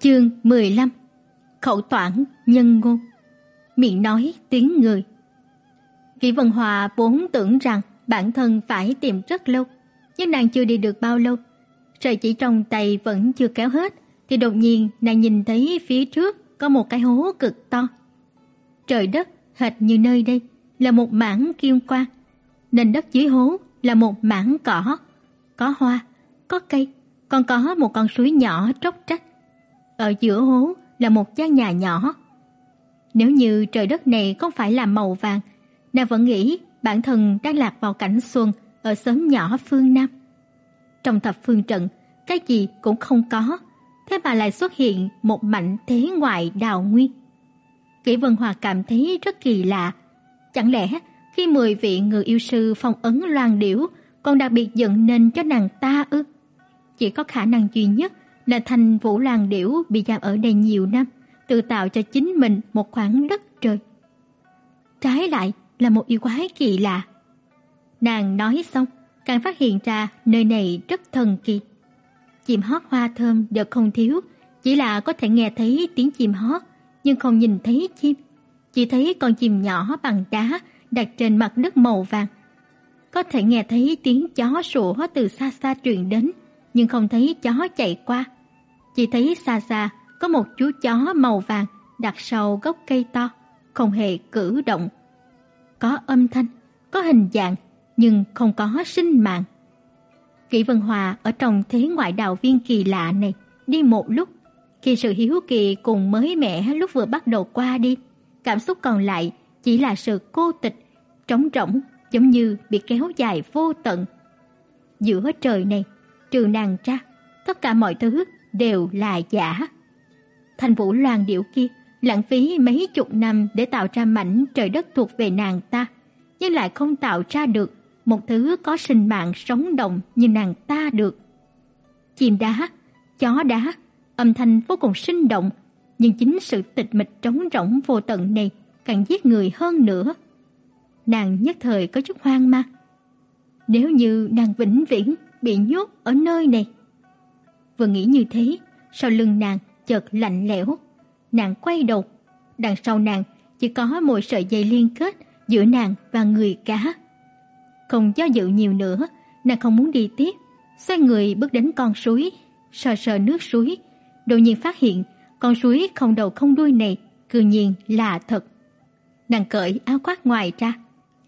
Chương 15 Khẩu toản nhân ngôn Miệng nói tiếng người Kỷ Vân Hòa vốn tưởng rằng bản thân phải tìm rất lâu, nhưng nàng chưa đi được bao lâu. Sợi chỉ trong tay vẫn chưa kéo hết, thì đột nhiên nàng nhìn thấy phía trước có một cái hố cực to. Trời đất hệt như nơi đây là một mảng kim quang, nền đất dưới hố là một mảng cỏ, có hoa, có cây, còn có một con suối nhỏ tróc trách. Ở giữa hố là một gian nhà nhỏ. Nếu như trời đất này không phải là màu vàng, nàng vẫn nghĩ bản thân đang lạc vào cảnh xuân ở xóm nhỏ phương Nam. Trong thập phương trận, cái gì cũng không có, thế mà lại xuất hiện một mảnh thế ngoại đào nguyên. Kỷ Vân Hòa cảm thấy rất kỳ lạ. Chẳng lẽ khi 10 vị người yêu sư phong ấn loan điểu còn đặc biệt dựng nên cho nàng ta ư? Chỉ có khả năng duy nhất là thành Vũ lan điểu bị giam ở đây nhiều năm, tự tạo cho chính mình một khoảng đất trời. Trái lại là một yêu quái kỳ lạ. Nàng nói xong, càng phát hiện ra nơi này rất thần kỳ. Chim hót hoa thơm đều không thiếu, chỉ là có thể nghe thấy tiếng chim hót nhưng không nhìn thấy chim, chỉ thấy con chim nhỏ bằng đá đặt trên mặt đất màu vàng. Có thể nghe thấy tiếng chó sủa từ xa xa truyền đến, nhưng không thấy chó chạy qua. Chỉ thấy xa xa có một chú chó màu vàng đặt sau gốc cây to, không hề cử động. Có âm thanh, có hình dạng, nhưng không có sinh mạng. Kỷ Vân Hòa ở trong thế ngoại đạo viên kỳ lạ này đi một lúc khi sự hiếu kỳ cùng mới mẻ lúc vừa bắt đầu qua đi, cảm xúc còn lại chỉ là sự cô tịch, trống rỗng, giống như bị kéo dài vô tận. Giữa trời này, trừ nàng ra, tất cả mọi thứ đều là giả. Thành Vũ Loan điệu kia lãng phí mấy chục năm để tạo ra mảnh trời đất thuộc về nàng ta, nhưng lại không tạo ra được một thứ có sinh mạng sống động như nàng ta được. Chim đá, chó đá, âm thanh vô cùng sinh động, nhưng chính sự tịch mịch trống rỗng vô tận này càng giết người hơn nữa. Nàng nhất thời có chút hoang mang. Nếu như nàng vĩnh viễn bị nhốt ở nơi này. Vừa nghĩ như thế, sau lưng nàng chợt lạnh lẽo. Nàng quay đầu, đằng sau nàng chỉ có một sợi dây liên kết giữa nàng và người cá. Không do dự nhiều nữa, nàng không muốn đi tiếp, xoay người bước đến con suối, sờ sờ nước suối, đột nhiên phát hiện con suối không đầu không đuôi này cư nhiên là thật. Nàng cởi áo khoác ngoài ra,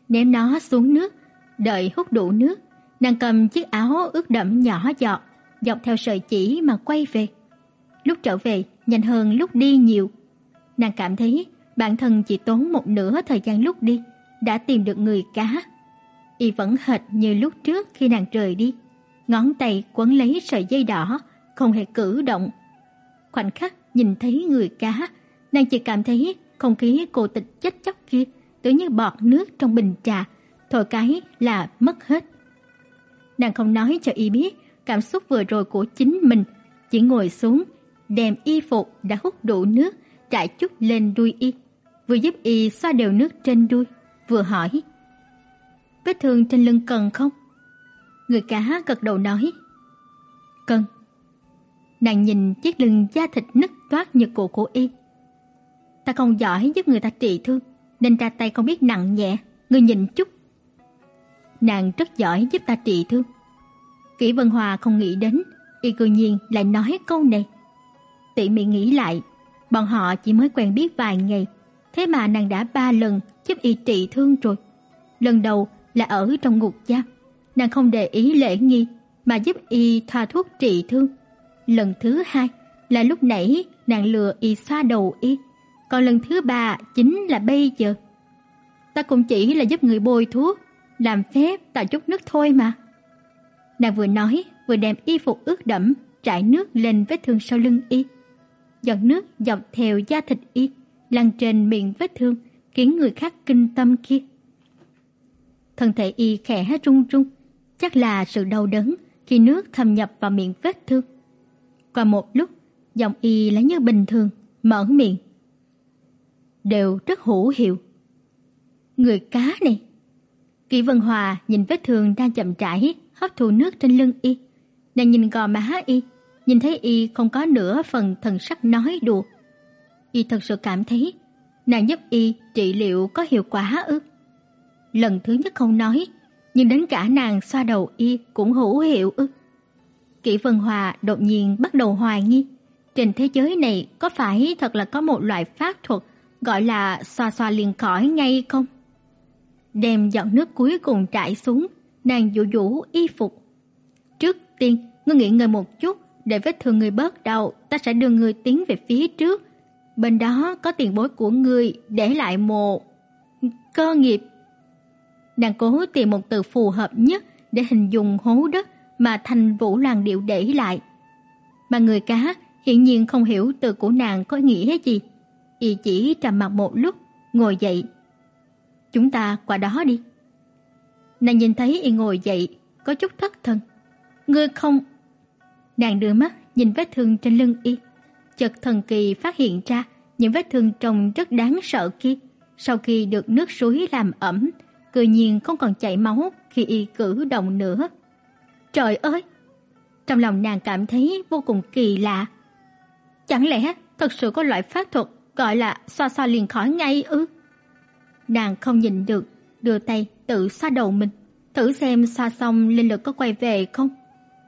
ném nó xuống nước, đợi hút đủ nước, nàng cầm chiếc áo ướt đẫm nhỏ giọt, dọc theo sợi chỉ mà quay về. Lúc trở về, nhanh hơn lúc đi nhiều. Nàng cảm thấy bản thân chỉ tốn một nửa thời gian lúc đi đã tìm được người cá. Y vẫn hệt như lúc trước khi nàng rời đi, ngón tay quấn lấy sợi dây đỏ, không hề cử động khoảnh khắc nhìn thấy người cá, nàng chỉ cảm thấy không khí cô tịch chết chóc kia tự như bọt nước trong bình trà, thổi cái là mất hết. Nàng không nói cho y biết cảm xúc vừa rồi của chính mình, chỉ ngồi xuống, đem y phục đã hút đủ nước trải chút lên đuôi y, vừa giúp y xoa đều nước trên đuôi, vừa hỏi: "Vết thương trên lưng cần không?" Người cá gật đầu nói: "Cần." Nàng nhìn chiếc lưng da thịt nứt toát như cổ của y. Ta không giỏi giúp người ta trị thương, nên ra tay không biết nặng nhẹ, người nhìn chút. Nàng rất giỏi giúp ta trị thương. Kỷ Vân Hòa không nghĩ đến, y cư nhiên lại nói câu này. Tỉ mỉ nghĩ lại, bọn họ chỉ mới quen biết vài ngày, thế mà nàng đã ba lần giúp y trị thương rồi. Lần đầu là ở trong ngục giam, nàng không để ý lễ nghi mà giúp y thoa thuốc trị thương. Lần thứ hai là lúc nãy nàng lừa y xoa đầu y, còn lần thứ ba chính là bây giờ. Ta cũng chỉ là giúp người bôi thuốc, làm phép tạo chút nước thôi mà. Nàng vừa nói, vừa đem y phục ướt đẫm trải nước lên vết thương sau lưng y. Giọt nước dọc theo da thịt y, lăn trên miệng vết thương, khiến người khác kinh tâm kia. Thân thể y khẽ run run, chắc là sự đau đớn khi nước thâm nhập vào miệng vết thương. Qua một lúc, giọng y lại như bình thường, mở miệng. Đều rất hữu hiệu. Người cá này. Kỷ Vân Hòa nhìn vết thương đang chậm rãi hấp thụ nước trên lưng y. Nàng nhìn gò má y, nhìn thấy y không có nửa phần thần sắc nói đùa. Y thật sự cảm thấy nàng giúp y trị liệu có hiệu quả ư? Lần thứ nhất không nói, nhưng đến cả nàng xoa đầu y cũng hữu hiệu ư? Kỷ Vân Hòa đột nhiên bắt đầu hoài nghi, trên thế giới này có phải thật là có một loại pháp thuật gọi là xoa xoa liền khỏi ngay không? Đem giọt nước cuối cùng trải xuống, nàng dụ dỗ y phục. Trước tiên, ngươi nghỉ ngơi một chút, để vết thương người bớt đau, ta sẽ đưa người tiến về phía trước. Bên đó có tiền bối của ngươi để lại một cơ nghiệp. Nàng cố tìm một từ phù hợp nhất để hình dung hố đất mà Thành Vũ Loan điệu để lại. Mà người cá hiển nhiên không hiểu từ của nàng có nghĩa gì. Y chỉ trầm mặc một lúc, ngồi dậy. Chúng ta qua đó đi. Nàng nhìn thấy y ngồi dậy, có chút thất thần. Ngươi không... Nàng đưa mắt nhìn vết thương trên lưng y. Chợt thần kỳ phát hiện ra những vết thương trông rất đáng sợ kia. Sau khi được nước suối làm ẩm, tự nhiên không còn chảy máu khi y cử động nữa. Trời ơi! Trong lòng nàng cảm thấy vô cùng kỳ lạ. Chẳng lẽ thật sự có loại pháp thuật gọi là xoa xoa liền khỏi ngay ư? Nàng không nhìn được, đưa tay tự xoa đầu mình, thử xem xoa xong linh lực có quay về không.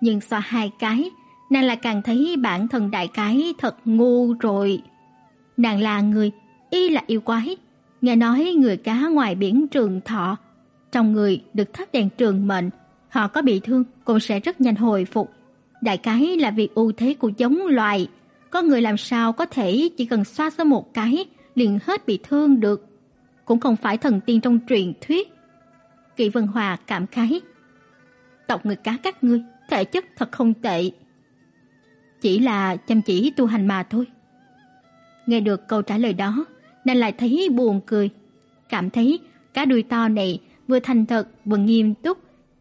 Nhưng xoa hai cái, nàng lại càng thấy bản thân đại cái thật ngu rồi. Nàng là người, y là yêu quái, nghe nói người cá ngoài biển trường thọ, trong người được thắp đèn trường mệnh, họ có bị thương cũng sẽ rất nhanh hồi phục. Đại cái là việc ưu thế của giống loài, có người làm sao có thể chỉ cần xoa sơ một cái liền hết bị thương được. Cũng không phải thần tiên trong truyền thuyết. Kỷ Vân Hòa cảm khái. Tộc người cá các ngươi, thể chất thật không tệ. Chỉ là chăm chỉ tu hành mà thôi. Nghe được câu trả lời đó, nàng lại thấy buồn cười. Cảm thấy cá đuôi to này vừa thành thật vừa nghiêm túc,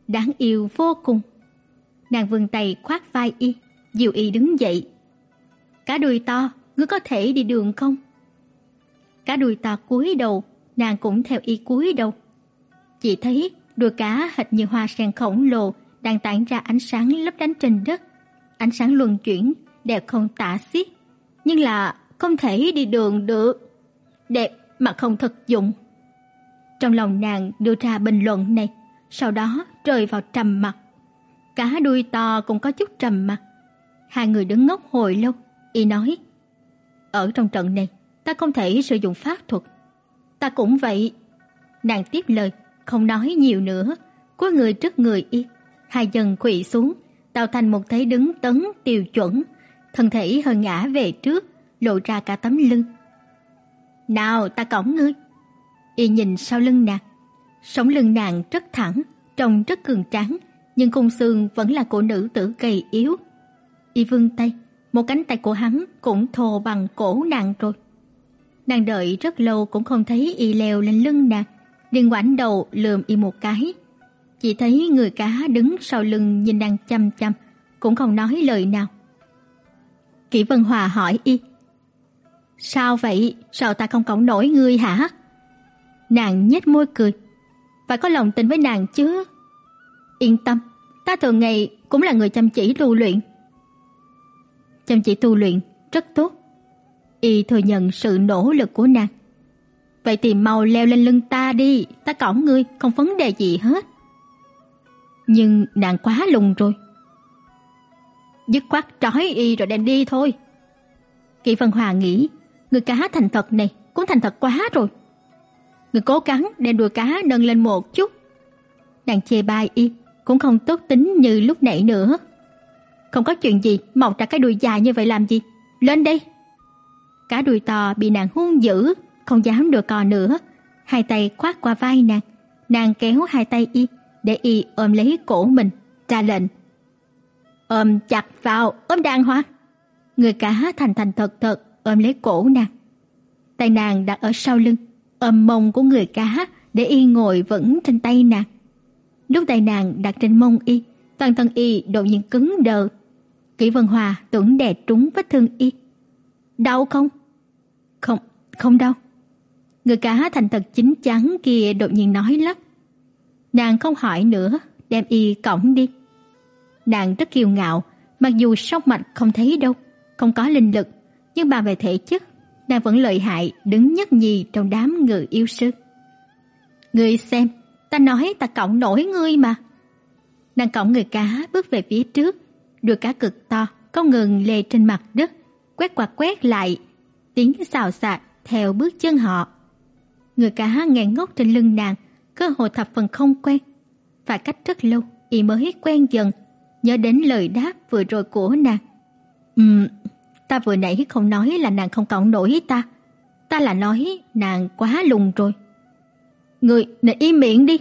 đáng yêu vô cùng. Nàng vươn tay khoác vai y, dìu y đứng dậy. Cá đuôi to, ngươi có thể đi đường không? Cá đuôi to cúi đầu, nàng cũng theo y cúi đầu. Chỉ thấy đuôi cá hệt như hoa sen khổng lồ đang tản ra ánh sáng lấp lánh trên đất. Ánh sáng luân chuyển, đẹp không tả xiết, nhưng là không thể đi đường được. Đẹp mà không thực dụng. Trong lòng nàng đưa ra bình luận này, sau đó rơi vào trầm mặc. Cá đuôi to cũng có chút trầm mặc. Hai người đứng ngốc hồi lâu, y nói: "Ở trong trận này, ta không thể sử dụng pháp thuật." "Ta cũng vậy." Nàng tiếp lời, không nói nhiều nữa, cúi người trước người y, hai chân quỳ xuống, tạo thành một thế đứng tấn tiêu chuẩn, thân thể hơi ngã về trước, lộ ra cả tấm lưng. "Nào, ta cõng ngươi." Y nhìn sau lưng nàng, sống lưng nàng rất thẳng, trông rất cường tráng, nhưng cung xương vẫn là cổ nữ tử gầy yếu. Y vươn tay, một cánh tay của hắn cũng thô bằng cổ nàng rồi. Nàng đợi rất lâu cũng không thấy y leo lên lưng nàng, liền ngoảnh đầu lườm y một cái. Chỉ thấy người cá đứng sau lưng nhìn nàng chăm chăm, cũng không nói lời nào. Kỷ Vân Hòa hỏi y: "Sao vậy? Sao ta không cõng nổi ngươi hả?" Nàng nhếch môi cười. "Phải có lòng tin với nàng chứ." "Yên tâm, ta thường ngày cũng là người chăm chỉ tu luyện." Chăm chỉ tu luyện rất tốt. Y thừa nhận sự nỗ lực của nàng. Vậy thì mau leo lên lưng ta đi, ta cõng ngươi, không vấn đề gì hết. Nhưng nàng quá lùng rồi. Dứt khoát trói y rồi đem đi thôi. Kỷ Vân Hòa nghĩ, người cá thành thật này cũng thành thật quá rồi. Người cố gắng đem đuôi cá nâng lên một chút. Nàng chê bai y, cũng không tốt tính như lúc nãy nữa. Không có chuyện gì, mọc ra cái đuôi dài như vậy làm gì? Lên đây cả đùi to bị nàng hung dữ, không dám đưa cò nữa, hai tay khoác qua vai nàng, nàng kéo hai tay y để y ôm lấy cổ mình, ra lệnh. Ôm chặt vào, ôm đàng hoàng. Người cá thành thành thật thật ôm lấy cổ nàng. Tay nàng đặt ở sau lưng, ôm mông của người cá để y ngồi vững trên tay nàng. Lúc tay nàng đặt trên mông y, toàn thân y đột nhiên cứng đờ. Kỷ Vân Hòa tưởng đè trúng vết thương y. Đau không? Không, không đau. Người cá thành thật chính chắn kia đột nhiên nói lắp. Nàng không hỏi nữa, đem y cõng đi. Nàng rất kiêu ngạo, Mặc dù sóc mạch không thấy đâu, không có linh lực, nhưng bà về thể chất, nàng vẫn lợi hại đứng nhất nhì trong đám người yêu sư. Ngươi xem, ta nói ta cõng nổi ngươi mà. Nàng cõng người cá bước về phía trước, đuôi cá cực to, không ngừng lê trên mặt đất, quét qua quét lại, tiếng xào xạc theo bước chân họ. Người cá nghe ngốc trên lưng nàng, cơ hồ thập phần không quen. Phải cách rất lâu, y mới quen dần, nhớ đến lời đáp vừa rồi của nàng. Ừm, ta vừa nãy không nói là nàng không cõng nổi ta. Ta là nói nàng quá lùng rồi. Người, nên im miệng đi.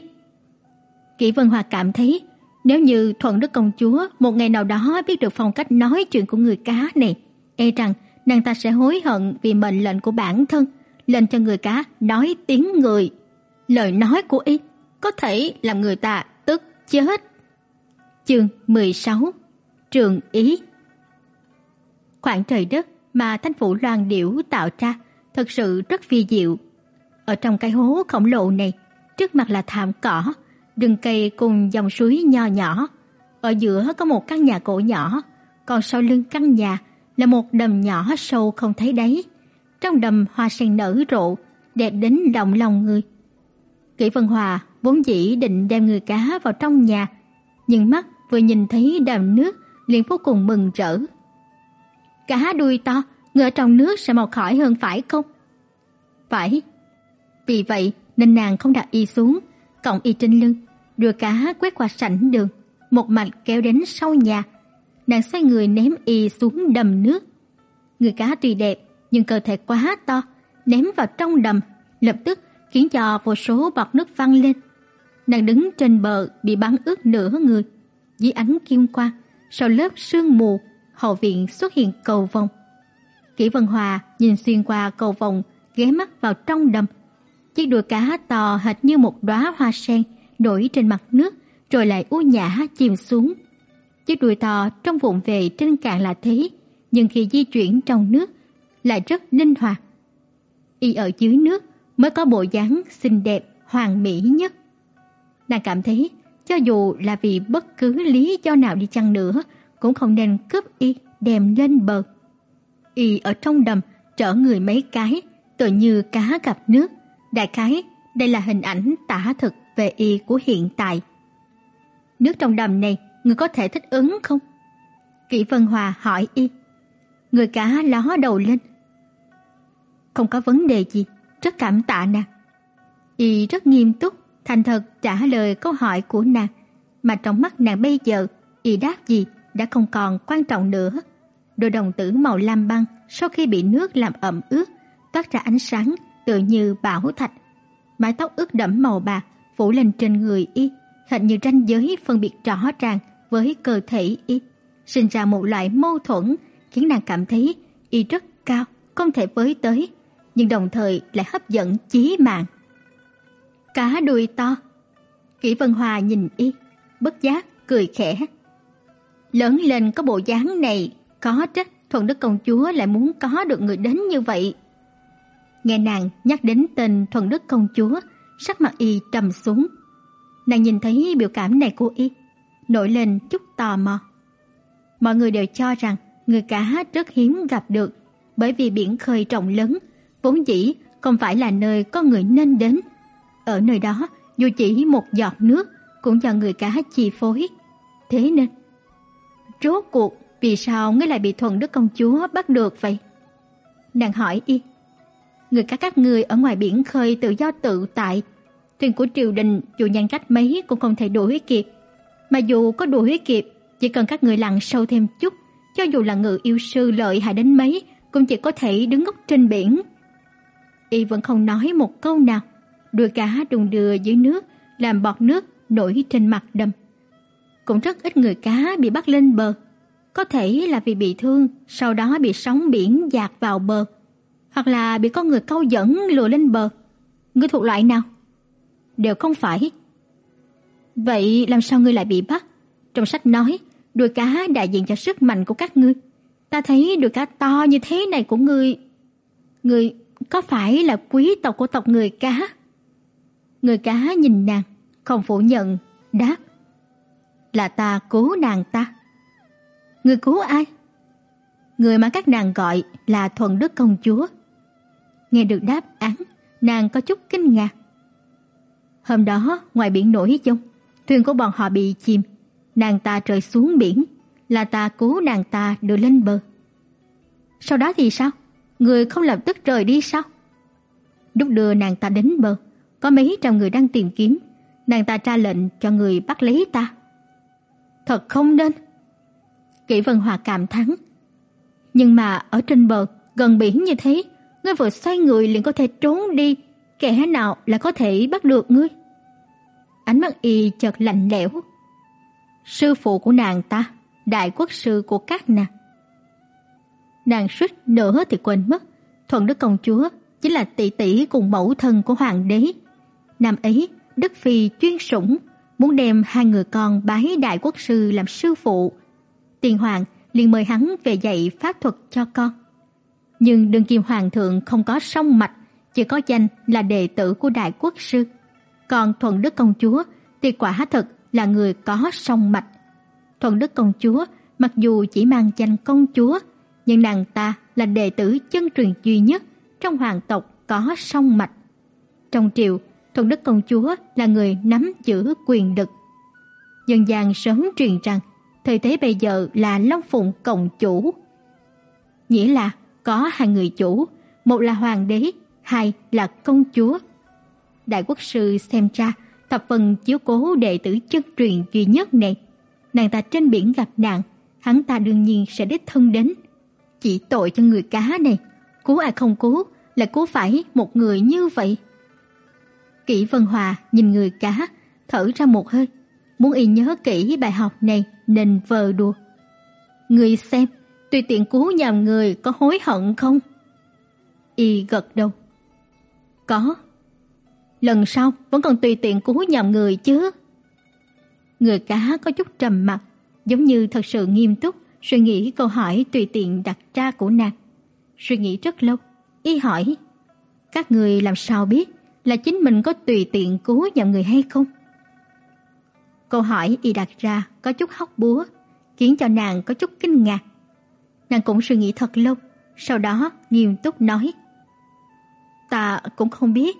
Kỷ Vân Hòa cảm thấy nếu như Thuận Đức công chúa một ngày nào đó biết được phong cách nói chuyện của người cá này, e rằng nàng ta sẽ hối hận vì mệnh lệnh của bản thân, lệnh cho người cá nói tiếng người. Lời nói của y có thể làm người ta tức chết. Chương 16 Trường Ý Khoảng trời đất mà thanh phủ loan điểu tạo ra thật sự rất phi diệu. Ở trong cái hố khổng lồ này, trước mặt là thảm cỏ, rừng cây cùng dòng suối nho nhỏ. Ở giữa có một căn nhà cổ nhỏ, còn sau lưng căn nhà là một đầm nhỏ sâu không thấy đáy. Trong đầm hoa sen nở rộ, đẹp đến động lòng người. Kỷ Vân Hòa vốn dĩ định đem người cá vào trong nhà, nhưng mắt vừa nhìn thấy đầm nước liền vô cùng mừng rỡ. Cá đuôi to, người ở trong nước sẽ màu khỏi hơn phải không? Phải. Vì vậy nên nàng không đặt y xuống, còng y trên lưng, đưa cá quét qua sảnh đường, một mạch kéo đến sau nhà. Nàng xoay người ném y xuống đầm nước. Người cá tuy đẹp, nhưng cơ thể quá to, ném vào trong đầm, lập tức khiến cho vô số bọt nước văng lên. Nàng đứng trên bờ bị bắn ướt nửa người, dưới ánh kim quang, sau lớp sương mù, hậu viện xuất hiện cầu vồng. Kỷ Vân Hòa nhìn xuyên qua cầu vồng, ghé mắt vào trong đầm. Chiếc đuôi cá to hệt như một đóa hoa sen nổi trên mặt nước rồi lại u nhã chìm xuống. Chiếc đuôi to trong vụn về trên cạn là thế, nhưng khi di chuyển trong nước lại rất linh hoạt. Y ở dưới nước mới có bộ dáng xinh đẹp, hoàn mỹ nhất. Nàng cảm thấy cho dù là vì bất cứ lý do nào đi chăng nữa cũng không nên cướp y đem lên bờ. Y ở trong đầm trở người mấy cái, tự như cá gặp nước. Đại khái, đây là hình ảnh tả thực về y của hiện tại. Nước trong đầm này, người có thể thích ứng không? Kỷ Vân Hòa hỏi y. Người cá ló đầu lên. Không có vấn đề gì, rất cảm tạ nàng. Y rất nghiêm túc, thành thật trả lời câu hỏi của nàng, mà trong mắt nàng bây giờ, y đáp gì đã không còn quan trọng nữa. Đôi đồng tử màu lam băng sau khi bị nước làm ẩm ướt, toát ra ánh sáng tựa như bảo thạch. Mái tóc ướt đẫm màu bạc phủ lên trên người y, hệt như ranh giới phân biệt rõ ràng với cơ thể y, sinh ra một loại mâu thuẫn khiến nàng cảm thấy y rất cao, không thể với tới, nhưng đồng thời lại hấp dẫn chí mạng. Cá đuôi to. Kỷ Vân Hòa nhìn y, bất giác cười khẽ. Lớn lên có bộ dáng này, có trách Thuận Đức công chúa lại muốn có được người đến như vậy. Nghe nàng nhắc đến tên Thuận Đức công chúa, sắc mặt y trầm xuống. Nàng nhìn thấy biểu cảm này của y, nổi lên chút tò mò. Mọi người đều cho rằng người cá rất hiếm gặp được, bởi vì biển khơi rộng lớn, vốn dĩ không phải là nơi có người nên đến. Ở nơi đó, dù chỉ một giọt nước cũng do người cá chi phối. Thế nên, rốt cuộc vì sao ngươi lại bị thuần đức công chúa bắt được vậy? Nàng hỏi y người cá các ngươi ở ngoài biển khơi tự do tự tại. Thuyền của triều đình dù nhanh cách mấy cũng không thể đuổi kịp. Mà dù có đuổi kịp, chỉ cần các người lặn sâu thêm chút, cho dù là ngự yêu sư lợi hại đến mấy, cũng chỉ có thể đứng ngốc trên biển. Y vẫn không nói một câu nào, đuôi cá đùng đưa dưới nước, làm bọt nước nổi trên mặt đầm. Cũng rất ít người cá bị bắt lên bờ, có thể là vì bị thương, sau đó bị sóng biển dạt vào bờ hoặc là bị con người câu dẫn lùa lên bờ. Ngươi thuộc loại nào? Đều không phải. Vậy làm sao ngươi lại bị bắt? Trong sách nói, đuôi cá đại diện cho sức mạnh của các ngươi. Ta thấy đuôi cá to như thế này của ngươi, ngươi có phải là quý tộc của tộc người cá? Người cá nhìn nàng, không phủ nhận, đáp: "Là ta cứu nàng ta." Người cứu ai? Người mà các nàng gọi là Thuần Đức công chúa. Nghe được đáp án, nàng có chút kinh ngạc. Hôm đó, ngoài biển nổi chung, thuyền của bọn họ bị chìm, nàng ta rơi xuống biển, là ta cứu nàng ta đưa lên bờ. Sau đó thì sao? Người không lập tức rời đi sao? Lúc đưa nàng ta đến bờ, có mấy trăm người đang tìm kiếm, nàng ta ra lệnh cho người bắt lấy ta. Thật không nên. Kỷ Vân Hòa cảm thán. Nhưng mà ở trên bờ, gần biển như thế, ngươi vừa xoay người liền có thể trốn đi, kẻ nào là có thể bắt được ngươi? Ánh mắt y chợt lạnh lẽo. Sư phụ của nàng ta, đại quốc sư của các nàng. Nàng suýt nữa thì quên mất, Thuận Đức công chúa chính là tỷ tỷ cùng mẫu thân của hoàng đế. Năm ấy, Đức phi chuyên sủng muốn đem hai người con bái đại quốc sư làm sư phụ. Tiền hoàng liền mời hắn về dạy pháp thuật cho con. Nhưng đương kim hoàng thượng không có song mạch, chỉ có danh là đệ tử của đại quốc sư. Còn Thuận Đức công chúa thì quả thật là người có song mạch. Thuận Đức công chúa mặc dù chỉ mang danh công chúa, nhưng nàng ta là đệ tử chân truyền duy nhất trong hoàng tộc có song mạch. Trong triều, Thuận Đức công chúa là người nắm giữ quyền lực. Dân gian sớm truyền rằng thời thế bây giờ là Long Phụng cộng chủ. Nghĩa là có hai người chủ, một là hoàng đế, hai là công chúa. Đại quốc sư xem ra thập phần chiếu cố đệ tử chân truyền duy nhất này. Nàng ta trên biển gặp nạn, hắn ta đương nhiên sẽ đích thân đến. Chỉ tội cho người cá này, cứu ai không cứu, là cứu phải một người như vậy. Kỷ Vân Hòa nhìn người cá, thở ra một hơi, muốn y nhớ kỹ bài học này nên vờ đùa. Người xem, tùy tiện cứu nhầm người có hối hận không? Y gật đầu. Có. Lần sau vẫn còn tùy tiện cứu nhầm người chứ. Người cá có chút trầm mặt, giống như thật sự nghiêm túc suy nghĩ câu hỏi tùy tiện đặt ra của nàng. Suy nghĩ rất lâu, y hỏi: "Các người làm sao biết là chính mình có tùy tiện cứu nhầm người hay không?" Câu hỏi y đặt ra có chút hóc búa, khiến cho nàng có chút kinh ngạc. Nàng cũng suy nghĩ thật lâu, sau đó nghiêm túc nói: "Ta cũng không biết,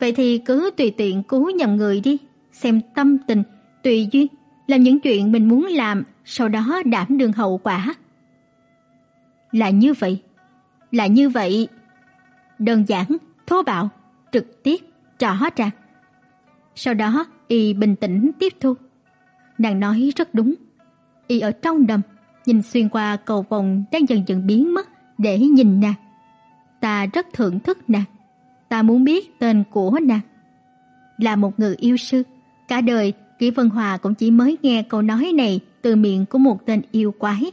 vậy thì cứ tùy tiện cứu nhầm người đi, xem tâm tình, tùy duyên, làm những chuyện mình muốn làm, sau đó đảm đương hậu quả." Là như vậy, là như vậy. Đơn giản, thô bạo, trực tiếp, rõ ràng. Sau đó, y bình tĩnh tiếp thu. Nàng nói rất đúng. Y ở trong đầm, nhìn xuyên qua cầu vồng đang dần dần biến mất để nhìn nàng. Ta rất thưởng thức nàng. Ta muốn biết tên của nàng. Là một người yêu sư, cả đời Kỷ Vân Hòa cũng chỉ mới nghe câu nói này từ miệng của một tên yêu quái.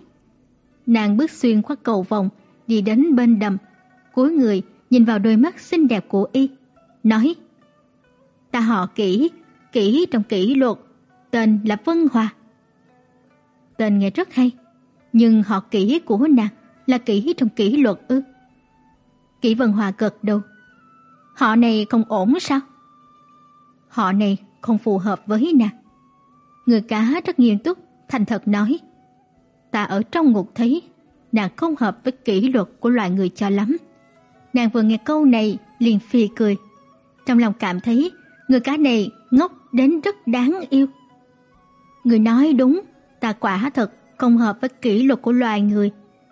Nàng bước xuyên qua cầu vòng, đi đến bên đầm, cúi người nhìn vào đôi mắt xinh đẹp của y, nói: "Ta họ Kỷ, Kỷ trong kỷ luật, tên là Vân Hòa." Tên nghe rất hay, nhưng họ Kỷ của nàng là Kỷ trong kỷ luật ư? Kỷ Vân Hòa gật đầu. Họ này không ổn sao? Họ này không phù hợp với nàng. Người cá rất nghiêm túc, thành thật nói: "Ta ở trong ngục thấy nàng không hợp với kỷ luật của loài người cho lắm. Nàng vừa nghe câu này liền phì cười. Trong lòng cảm thấy người cá này ngốc đến rất đáng yêu. Người nói đúng, ta quả thật không hợp với kỷ luật của loài người.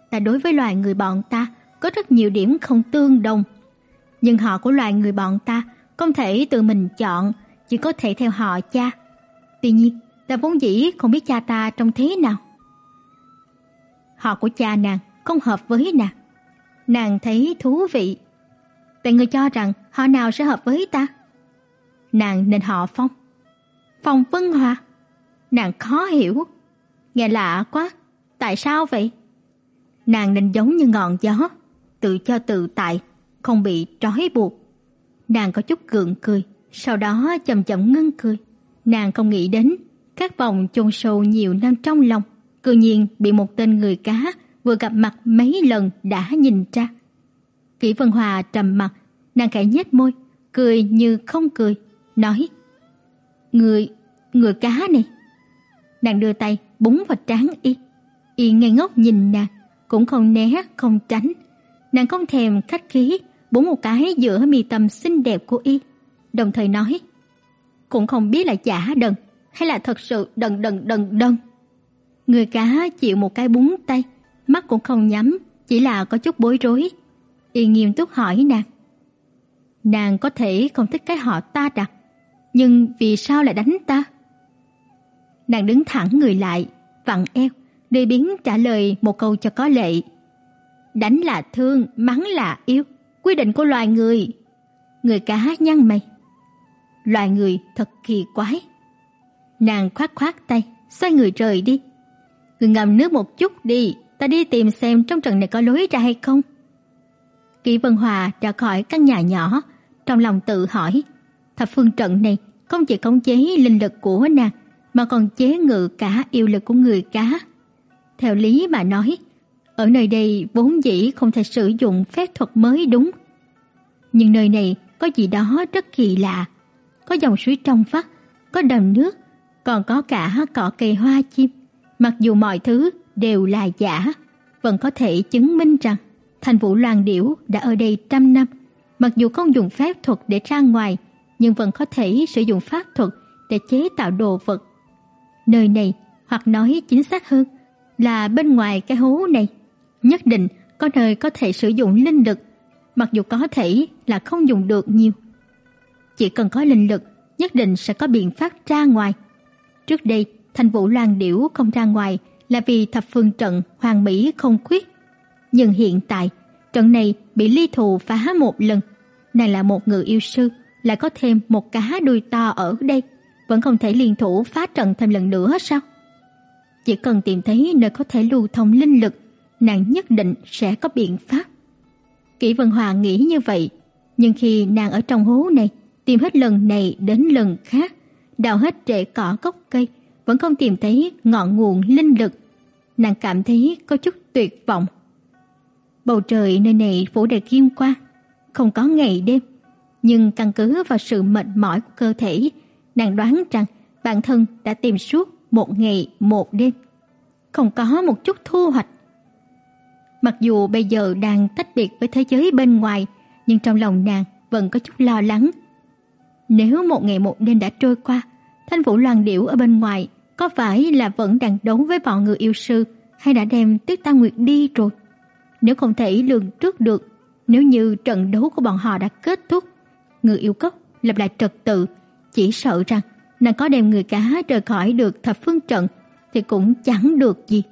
Ta đối với loài người bọn ta có rất nhiều điểm không tương đồng. Nhưng họ của loài người bọn ta không thể tự mình chọn, chỉ có thể theo họ cha. Tuy nhiên, ta vốn dĩ không biết cha ta trông thế nào họ của cha nàng không hợp với nàng. Nàng thấy thú vị. Tại người cho rằng họ nào sẽ hợp với ta? Nàng nên họ Phong. Phong Vân Hòa. Nàng khó hiểu. Nghe lạ quá. Tại sao vậy? Nàng nên giống như ngọn gió, tự cho tự tại, không bị trói buộc. Nàng có chút gượng cười, sau đó chậm chậm ngưng cười. Nàng không nghĩ đến các vòng chôn sâu nhiều năm trong lòng cư nhiên bị một tên người cá vừa gặp mặt mấy lần đã nhìn ra. Kỷ Vân Hòa trầm mặt, nàng khẽ nhếch môi, cười như không cười, nói: "Người, người cá này." Nàng đưa tay búng vào trán y. Y ngây ngốc nhìn nàng, cũng không né không tránh. Nàng không thèm khách khí, búng một cái giữa mi tâm xinh đẹp của y, đồng thời nói: "Cũng không biết là giả đần hay là thật sự đần đần đần đần." Người cá chịu một cái búng tay, mắt cũng không nhắm, chỉ là có chút bối rối. Y nghiêm túc hỏi nàng: "Nàng có thể không thích cái họ ta đặt, nhưng vì sao lại đánh ta?" Nàng đứng thẳng người lại, vặn eo, để biến trả lời một câu cho có lệ. Đánh là thương, mắng là yêu, quy định của loài người. Người cá nhăn mày. Loài người thật kỳ quái. Nàng khoát khoát tay, xoay người rời đi. Người ngầm nước một chút đi, ta đi tìm xem trong trận này có lối ra hay không. Kỷ Vân Hòa ra khỏi căn nhà nhỏ, trong lòng tự hỏi, thập phương trận này không chỉ khống chế linh lực của nàng, mà còn chế ngự cả yêu lực của người cá. Theo lý mà nói, ở nơi đây vốn dĩ không thể sử dụng phép thuật mới đúng. Nhưng nơi này có gì đó rất kỳ lạ. Có dòng suối trong vắt, có đầm nước, còn có cả cỏ cây hoa chim. Mặc dù mọi thứ đều là giả, vẫn có thể chứng minh rằng thành vũ loan điểu đã ở đây trăm năm. Mặc dù không dùng phép thuật để ra ngoài, nhưng vẫn có thể sử dụng pháp thuật để chế tạo đồ vật. Nơi này, hoặc nói chính xác hơn, là bên ngoài cái hố này, nhất định có nơi có thể sử dụng linh lực, mặc dù có thể là không dùng được nhiều. Chỉ cần có linh lực, nhất định sẽ có biện pháp ra ngoài. Trước đây, Thành Vũ Loan Điểu không ra ngoài là vì thập phương trận hoàng mỹ không khuyết. Nhưng hiện tại, trận này bị ly thù phá một lần. Này là một người yêu sư, lại có thêm một cá đuôi to ở đây, vẫn không thể liên thủ phá trận thêm lần nữa sao? Chỉ cần tìm thấy nơi có thể lưu thông linh lực, nàng nhất định sẽ có biện pháp. Kỷ Vân Hòa nghĩ như vậy, nhưng khi nàng ở trong hố này, tìm hết lần này đến lần khác, đào hết rễ cỏ gốc cây, vẫn không tìm thấy ngọn nguồn linh lực. Nàng cảm thấy có chút tuyệt vọng. Bầu trời nơi này phủ đầy kim quang, không có ngày đêm, nhưng căn cứ vào sự mệt mỏi của cơ thể, nàng đoán rằng bản thân đã tìm suốt một ngày một đêm, không có một chút thu hoạch. Mặc dù bây giờ đang tách biệt với thế giới bên ngoài, nhưng trong lòng nàng vẫn có chút lo lắng. Nếu một ngày một đêm đã trôi qua, Thanh Vũ Loan Điểu ở bên ngoài có phải là vẫn đang đấu với bọn người yêu sư hay đã đem Tuyết Tam Nguyệt đi rồi? Nếu không thể lường trước được, nếu như trận đấu của bọn họ đã kết thúc, người yêu cốc lập lại trật tự, chỉ sợ rằng nàng có đem người cá rời khỏi được thập phương trận thì cũng chẳng được gì.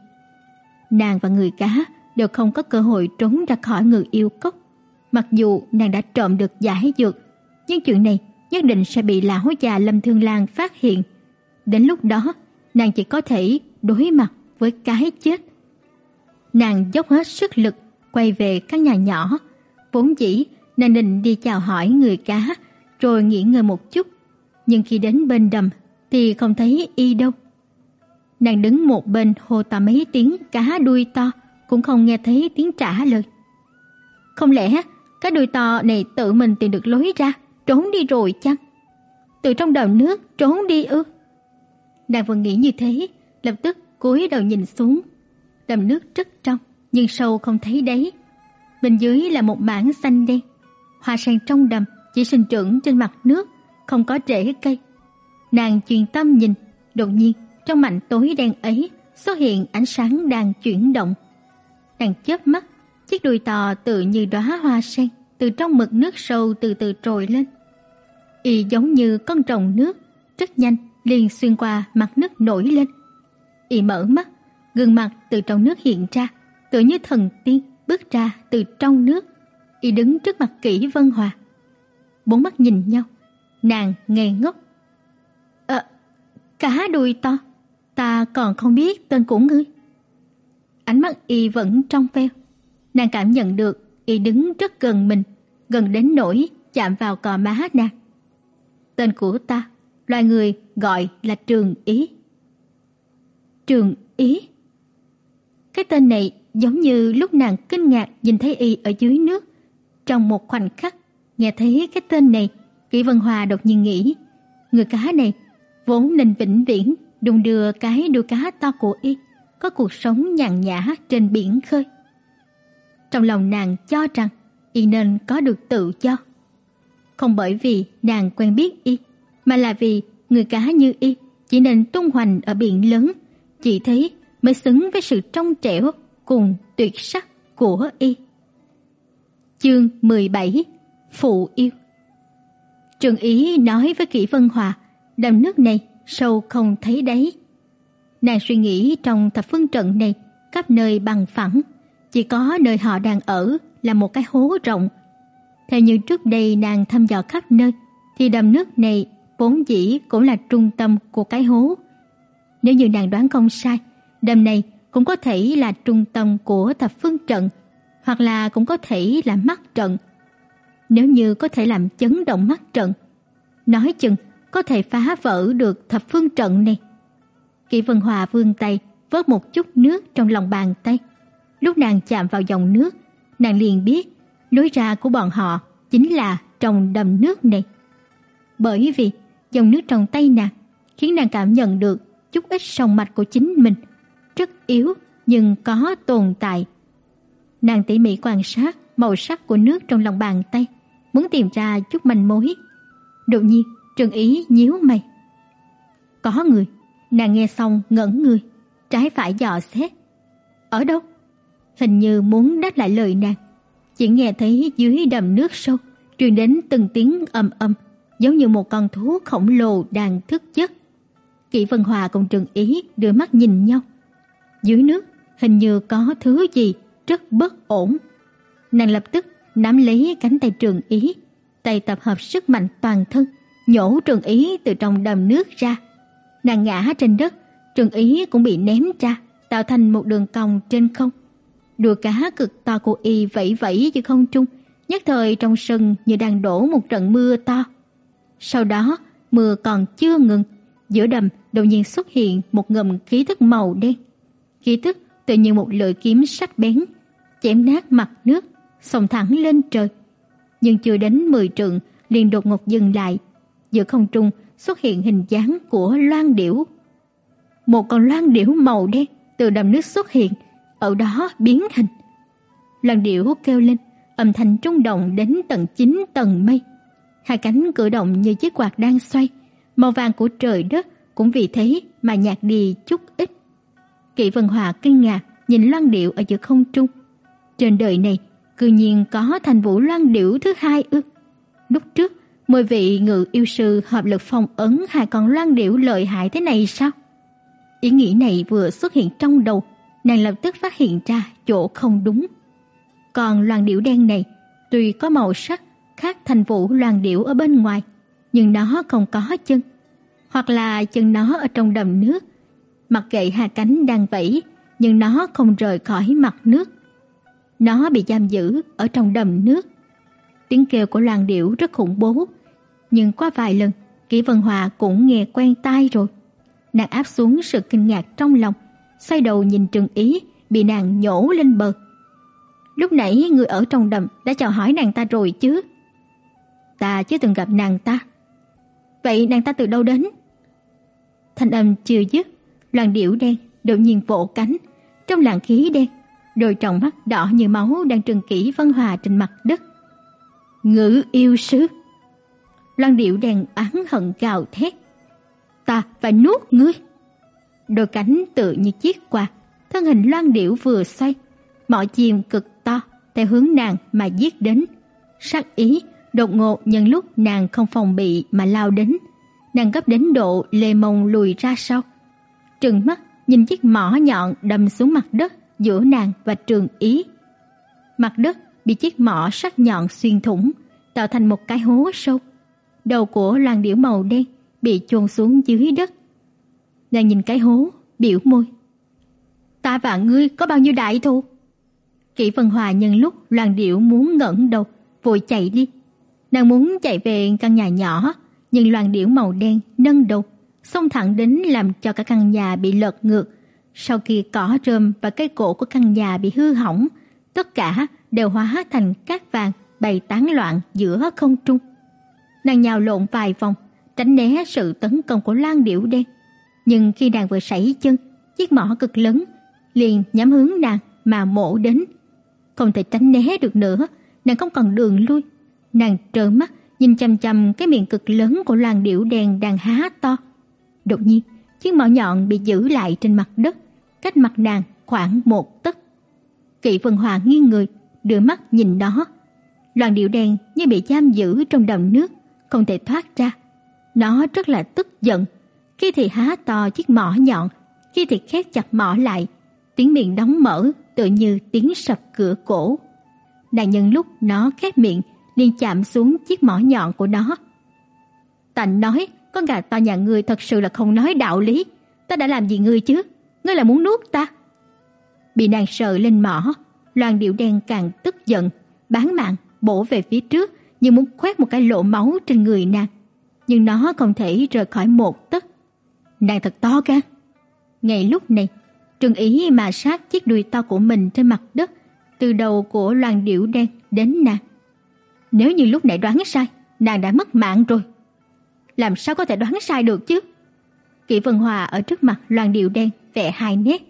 Nàng và người cá đều không có cơ hội trốn ra khỏi người yêu cốc. Mặc dù nàng đã trộm được giải dược, nhưng chuyện này nhất định sẽ bị lão già Lâm Thương Lan phát hiện. Đến lúc đó, nàng chỉ có thể đối mặt với cái chết. Nàng dốc hết sức lực quay về căn nhà nhỏ, vốn dĩ nàng định đi chào hỏi người cá rồi nghỉ ngơi một chút nhưng khi đến bên đầm thì không thấy y đâu. Nàng đứng một bên hô to mấy tiếng cá đuôi to, cũng không nghe thấy tiếng trả lời. Không lẽ cái đuôi to này tự mình tìm được lối ra, trốn đi rồi chăng? Từ trong đầm nước trốn đi ư? Nàng vừa nghĩ như thế, lập tức cúi đầu nhìn xuống. Đầm nước rất trong, nhưng sâu không thấy đáy. Bên dưới là một mảng xanh đen. Hoa sen trong đầm chỉ sinh trưởng trên mặt nước, không có rễ cây. Nàng chuyên tâm nhìn, đột nhiên trong mảnh tối đen ấy xuất hiện ánh sáng đang chuyển động. Nàng chớp mắt, chiếc đuôi to tự như đóa hoa sen từ trong mực nước sâu từ từ trồi lên. Y giống như con rồng nước, rất nhanh liền xuyên qua mặt nước nổi lên. Y mở mắt, gương mặt từ trong nước hiện ra, tự như thần tiên bước ra từ trong nước. Y đứng trước mặt Kỷ Vân Hòa. Bốn mắt nhìn nhau, Nàng ngây ngốc. Ờ, cá đuôi to, ta còn không biết tên của ngươi. Ánh mắt y vẫn trong veo. Nàng cảm nhận được y đứng rất gần mình, gần đến nỗi chạm vào cò má nàng. Tên của ta, loài người gọi là Trường Ý. Trường Ý? Cái tên này giống như lúc nàng kinh ngạc nhìn thấy y ở dưới nước. Trong một khoảnh khắc, nghe thấy cái tên này, Kỷ Vân Hòa đột nhiên nghĩ, người cá này vốn nên vĩnh viễn đung đưa cái đuôi cá to của y, có cuộc sống nhàn nhã trên biển khơi. Trong lòng nàng cho rằng y nên có được tự do. Không bởi vì nàng quen biết y, mà là vì người cá như y chỉ nên tung hoành ở biển lớn, chỉ thấy mới xứng với sự trong trẻo cùng tuyệt sắc của y. Chương 17: Phụ yêu. Trường Ý nói với Kỷ Vân Hòa, đầm nước này sâu không thấy đáy. Nàng suy nghĩ trong thập phương trận này, khắp nơi bằng phẳng, chỉ có nơi họ đang ở là một cái hố rộng. Theo như trước đây nàng thăm dò khắp nơi, thì đầm nước này vốn dĩ cũng là trung tâm của cái hố. Nếu như nàng đoán không sai, đầm này cũng có thể là trung tâm của thập phương trận, hoặc là cũng có thể là mắt trận. Nếu như có thể làm chấn động mắt trận, nói chừng có thể phá vỡ được thập phương trận này. Kỷ Vân Hòa vươn tay vớt một chút nước trong lòng bàn tay. Lúc nàng chạm vào dòng nước, nàng liền biết lối ra của bọn họ chính là trong đầm nước này. Bởi vì dòng nước trong tay nàng khiến nàng cảm nhận được chút ít sông mạch của chính mình, rất yếu nhưng có tồn tại. Nàng tỉ mỉ quan sát màu sắc của nước trong lòng bàn tay, muốn tìm ra chút manh mối. Đột nhiên, Trần Ý nhíu mày. Có người, nàng nghe xong ngẩn người, trái phải dò xét. Ở đâu? Hình như muốn đáp lại lời nàng, chỉ nghe thấy dưới đầm nước sâu truyền đến từng tiếng ầm ầm, giống như một con thú khổng lồ đang thức giấc. Kỷ Vân Hòa cùng Trừng Ý đưa mắt nhìn nhau. Dưới nước hình như có thứ gì rất bất ổn. Nàng lập tức nắm lấy cánh tay Trường Ý, tay tập hợp sức mạnh toàn thân, nhổ Trường Ý từ trong đầm nước ra. Nàng ngã trên đất, Trường Ý cũng bị ném ra, tạo thành một đường cong trên không. Đùa cá cực to của y vẫy vẫy giữa không trung, nhất thời trong sân như đang đổ một trận mưa to. Sau đó, mưa còn chưa ngừng, giữa đầm đột nhiên xuất hiện một ngầm khí tức màu đen. Khí tức tự như một lưỡi kiếm sắc bén, chém nát mặt nước, xông thẳng lên trời. Nhưng chưa đến 10 trượng liền đột ngột dừng lại, giữa không trung xuất hiện hình dáng của loan điểu. Một con loan điểu màu đen từ đầm nước xuất hiện, ở đó biến hình. Loan điểu kêu lên, âm thanh trung động đến tận chín tầng mây. Hai cánh cử động như chiếc quạt đang xoay, màu vàng của trời đất cũng vì thế mà nhạt đi chút ít. Kỷ Vân Hòa kinh ngạc nhìn loan điểu ở giữa không trung. Trên đời này, cư nhiên có thành vũ loan điểu thứ hai ư? Lúc trước, mười vị ngự yêu sư hợp lực phong ấn hai con loan điểu lợi hại thế này sao? Ý nghĩ này vừa xuất hiện trong đầu, nàng lập tức phát hiện ra chỗ không đúng. Còn loan điểu đen này, tuy có màu sắc khác thành vũ loan điểu ở bên ngoài, nhưng nó không có chân, hoặc là chân nó ở trong đầm nước. Mặc kệ hai cánh đang vẫy, nhưng nó không rời khỏi mặt nước. Nó bị giam giữ ở trong đầm nước. Tiếng kêu của loan điểu rất khủng bố, nhưng qua vài lần, Kỷ Vân Hòa cũng nghe quen tai rồi. Nàng áp xuống sự kinh ngạc trong lòng, xoay đầu nhìn Trừng Ý bị nàng nhổ lên bờ. Lúc nãy người ở trong đầm đã chào hỏi nàng ta rồi chứ? Ta chưa từng gặp nàng ta. Vậy nàng ta từ đâu đến? Thanh âm chưa dứt, loan điểu đen đột nhiên vỗ cánh, trong làn khí đen, đôi tròng mắt đỏ như máu đang trừng kỹ Vân Hòa trên mặt đất. Ngữ yêu sứ. Loan điệu đèn oán hận gào thét. Ta phải nuốt ngươi. Đôi cánh tự như chiếc quạt, thân hình loan điệu vừa xoay, mọi chìm cực to theo hướng nàng mà giết đến. Sát ý đột ngột nhân lúc nàng không phòng bị mà lao đến, nàng gấp đến độ lê mông lùi ra sau. Trừng mắt nhìn chiếc mỏ nhọn đâm xuống mặt đất giữa nàng và Trường Ý. Mặt đất bị chiếc mỏ sắc nhọn xuyên thủng, tạo thành một cái hố sâu. Đầu của loan điểu màu đen bị chôn xuống dưới đất. Nàng nhìn cái hố, biểu môi. Ta và ngươi có bao nhiêu đại thù? Kỷ Vân Hòa nhân lúc loan điểu muốn ngẩng đầu, vội chạy đi. Nàng muốn chạy về căn nhà nhỏ, nhưng loan điểu màu đen nâng đầu, xông thẳng đến làm cho cả căn nhà bị lật ngược. Sau khi cỏ rơm và cây cổ của căn nhà bị hư hỏng, tất cả đều hóa thành cát vàng bày tán loạn giữa không trung. Nàng nhào lộn vài vòng, tránh né sự tấn công của Lan Điểu đen. Nhưng khi nàng vừa sảy chân, chiếc mỏ cực lớn liền nhắm hướng nàng mà mổ đến. Không thể tránh né được nữa, nàng không còn đường lui. Nàng trợn mắt nhìn chằm chằm cái miệng cực lớn của lan điểu đen đang há to. Đột nhiên, chiếc mỏ nhọn bị giữ lại trên mặt đất, cách mặt nàng khoảng một tấc. Kỵ Vân Hòa nghiêng người, đưa mắt nhìn nó. Loan điệu đen như bị giam giữ trong đầm nước, không thể thoát ra. Nó rất là tức giận, khi thì há to chiếc mỏ nhọn, khi thì khép chặt mỏ lại, tiếng miệng đóng mở tựa như tiếng sập cửa cổ. Nàng nhân lúc nó khép miệng, liền chạm xuống chiếc mỏ nhọn của nó. Tạnh nói, con gà to nhà ngươi thật sự là không nói đạo lý, ta đã làm gì ngươi chứ? Ngươi là muốn nuốt ta? Bị nàng sợ lên mỏ, Loan Điệu đen càng tức giận, bán mạng bổ về phía trước như muốn khoét một cái lỗ máu trên người nàng. Nhưng nó không thể rời khỏi một tấc. Nàng thật to gan. Ngay lúc này, Trừng Ý mà sát chiếc đuôi to của mình trên mặt đất, từ đầu của Loan Điểu đen đến nàng. Nếu như lúc nãy đoán sai, nàng đã mất mạng rồi. Làm sao có thể đoán sai được chứ? Kỷ Vân Hòa ở trước mặt Loan Điểu đen vẽ hai nét.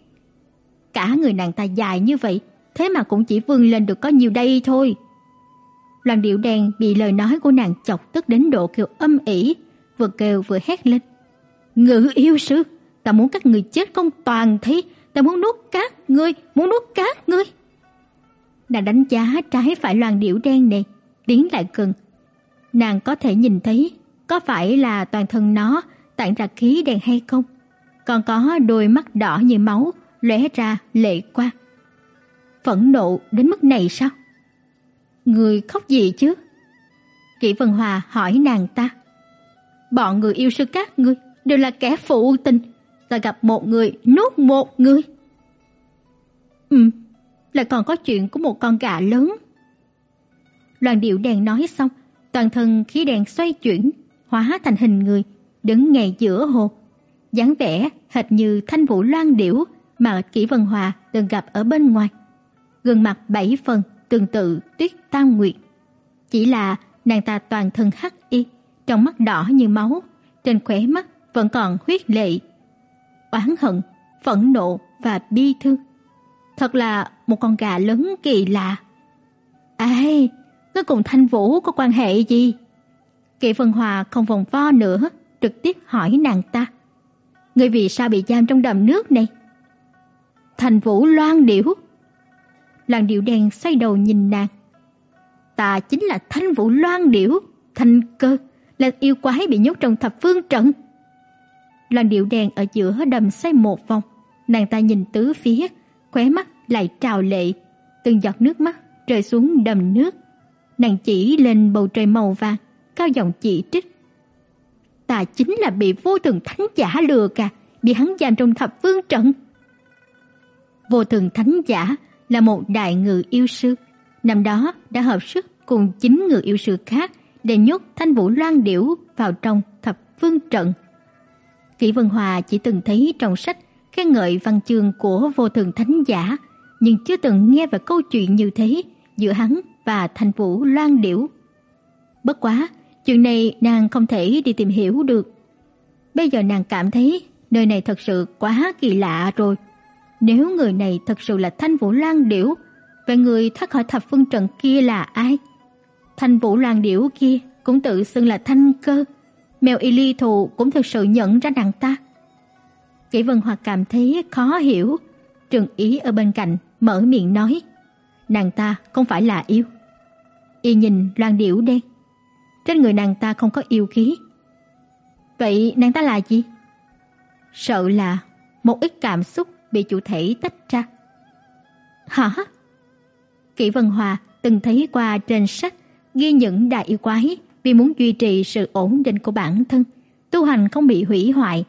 Cả người nàng ta dài như vậy, thế mà cũng chỉ vươn lên được có nhiều đây thôi. Loan Điệu đen bị lời nói của nàng chọc tức đến độ kêu âm ỉ, vừa kêu vừa hét lên. Ngự yêu sư, ta muốn các người chết không toàn thế, ta muốn nuốt các ngươi, muốn nuốt các ngươi. Nàng đánh giá trái phải Loan Điệu đen này, tiến lại gần. Nàng có thể nhìn thấy có phải là toàn thân nó tản ra khí đen hay không? Còn có đôi mắt đỏ như máu lóe ra lệ quang. Phẫn nộ đến mức này sao? Người khóc gì chứ? Kỷ Vân Hòa hỏi nàng ta. Bọn người yêu sư các ngươi đều là kẻ phụ tình, ta gặp một người nuốt một người. Ừ, lại còn có chuyện của một con gà lớn. Loan điệu đèn nói xong, toàn thân khí đèn xoay chuyển, hóa thành hình người, đứng ngay giữa hồ. dáng vẻ hệt như thanh vũ loan điểu mà Kỷ Vân Hòa từng gặp ở bên ngoài. Gương mặt bảy phần tương tự Tuyết Tam Nguyệt. Chỉ là nàng ta toàn thân hắc y, trong mắt đỏ như máu, trên khóe mắt vẫn còn huyết lệ. Oán hận, phẫn nộ và bi thương. Thật là một con gà lớn kỳ lạ. Ai, ngươi cùng Thanh Vũ có quan hệ gì? Kỷ Vân Hòa không vòng vo nữa, trực tiếp hỏi nàng ta. Ngươi vì sao bị giam trong đầm nước này? Thanh Vũ loan điểu làng điệu đen xoay đầu nhìn nàng. Ta chính là Thanh Vũ loan điểu, thanh cơ, là yêu quái bị nhốt trong thập phương trận. Loan điệu đen ở giữa đầm xoay một vòng, nàng ta nhìn tứ phía, khóe mắt lại trào lệ, từng giọt nước mắt rơi xuống đầm nước. Nàng chỉ lên bầu trời màu vàng, cao giọng chỉ trích. Ta chính là bị vô thường thánh giả lừa cả, bị hắn giam trong thập phương trận. Vô thường thánh giả là một đại ngự yêu sư, năm đó đã hợp sức cùng chín ngự yêu sư khác để nhốt Thanh Vũ Loan Điểu vào trong thập phương trận. Kỷ Vân Hòa chỉ từng thấy trong sách khen ngợi văn chương của vô thường thánh giả, nhưng chưa từng nghe về câu chuyện như thế giữa hắn và Thanh Vũ Loan Điểu. Bất quá, chuyện này nàng không thể đi tìm hiểu được. Bây giờ nàng cảm thấy nơi này thật sự quá kỳ lạ rồi. Nếu người này thật sự là Thanh Vũ Lang Điểu, vậy người thoát khỏi thập phương trận kia là ai? Thanh Vũ Lang Điểu kia cũng tự xưng là Thanh Cơ. Mèo Ili thù cũng thực sự nhận ra nàng ta. Kỷ Vân Hoặc cảm thấy khó hiểu. Trường Ý ở bên cạnh mở miệng nói. Nàng ta không phải là yêu. Y nhìn Loan Điểu đen. Trên người nàng ta không có yêu khí. Vậy nàng ta là gì? Sợ là một ít cảm xúc bị chủ thể tách ra. Hả? Kỷ Vân Hòa từng thấy qua trên sách ghi những đại yêu quái vì muốn duy trì sự ổn định của bản thân, tu hành không bị hủy hoại,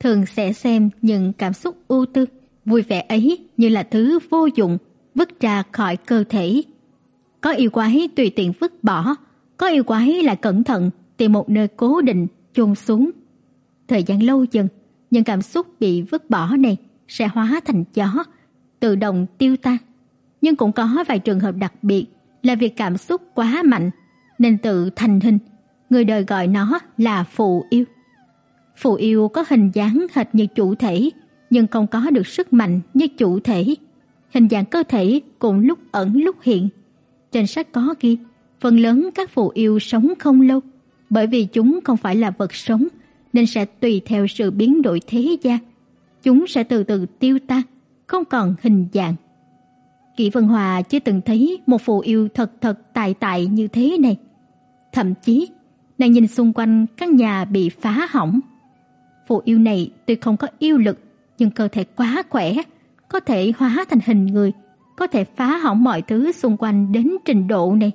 thường sẽ xem những cảm xúc ưu tư, vui vẻ ấy như là thứ vô dụng, vứt ra khỏi cơ thể. Có yêu quái tùy tiện vứt bỏ, có yêu quái là cẩn thận tìm một nơi cố định chôn xuống. Thời gian lâu dần, những cảm xúc bị vứt bỏ này sẽ hóa thành gió, tự động tiêu tan. Nhưng cũng có vài trường hợp đặc biệt là việc cảm xúc quá mạnh nên tự thành hình, người đời gọi nó là phù yêu. Phù yêu có hình dáng hệt như chủ thể, nhưng không có được sức mạnh như chủ thể. Hình dạng cơ thể cũng lúc ẩn lúc hiện. Trên sách có ghi, phần lớn các phù yêu sống không lâu, bởi vì chúng không phải là vật sống nên sẽ tùy theo sự biến đổi thế gian, chúng sẽ từ từ tiêu tan, không còn hình dạng. Kỷ Vân Hòa chưa từng thấy một phù yêu thật thật tại tại như thế này. Thậm chí, nàng nhìn xung quanh căn nhà bị phá hỏng. Phù yêu này tuy không có yêu lực, nhưng cơ thể quá khỏe, có thể hóa thành hình người, có thể phá hỏng mọi thứ xung quanh đến trình độ này.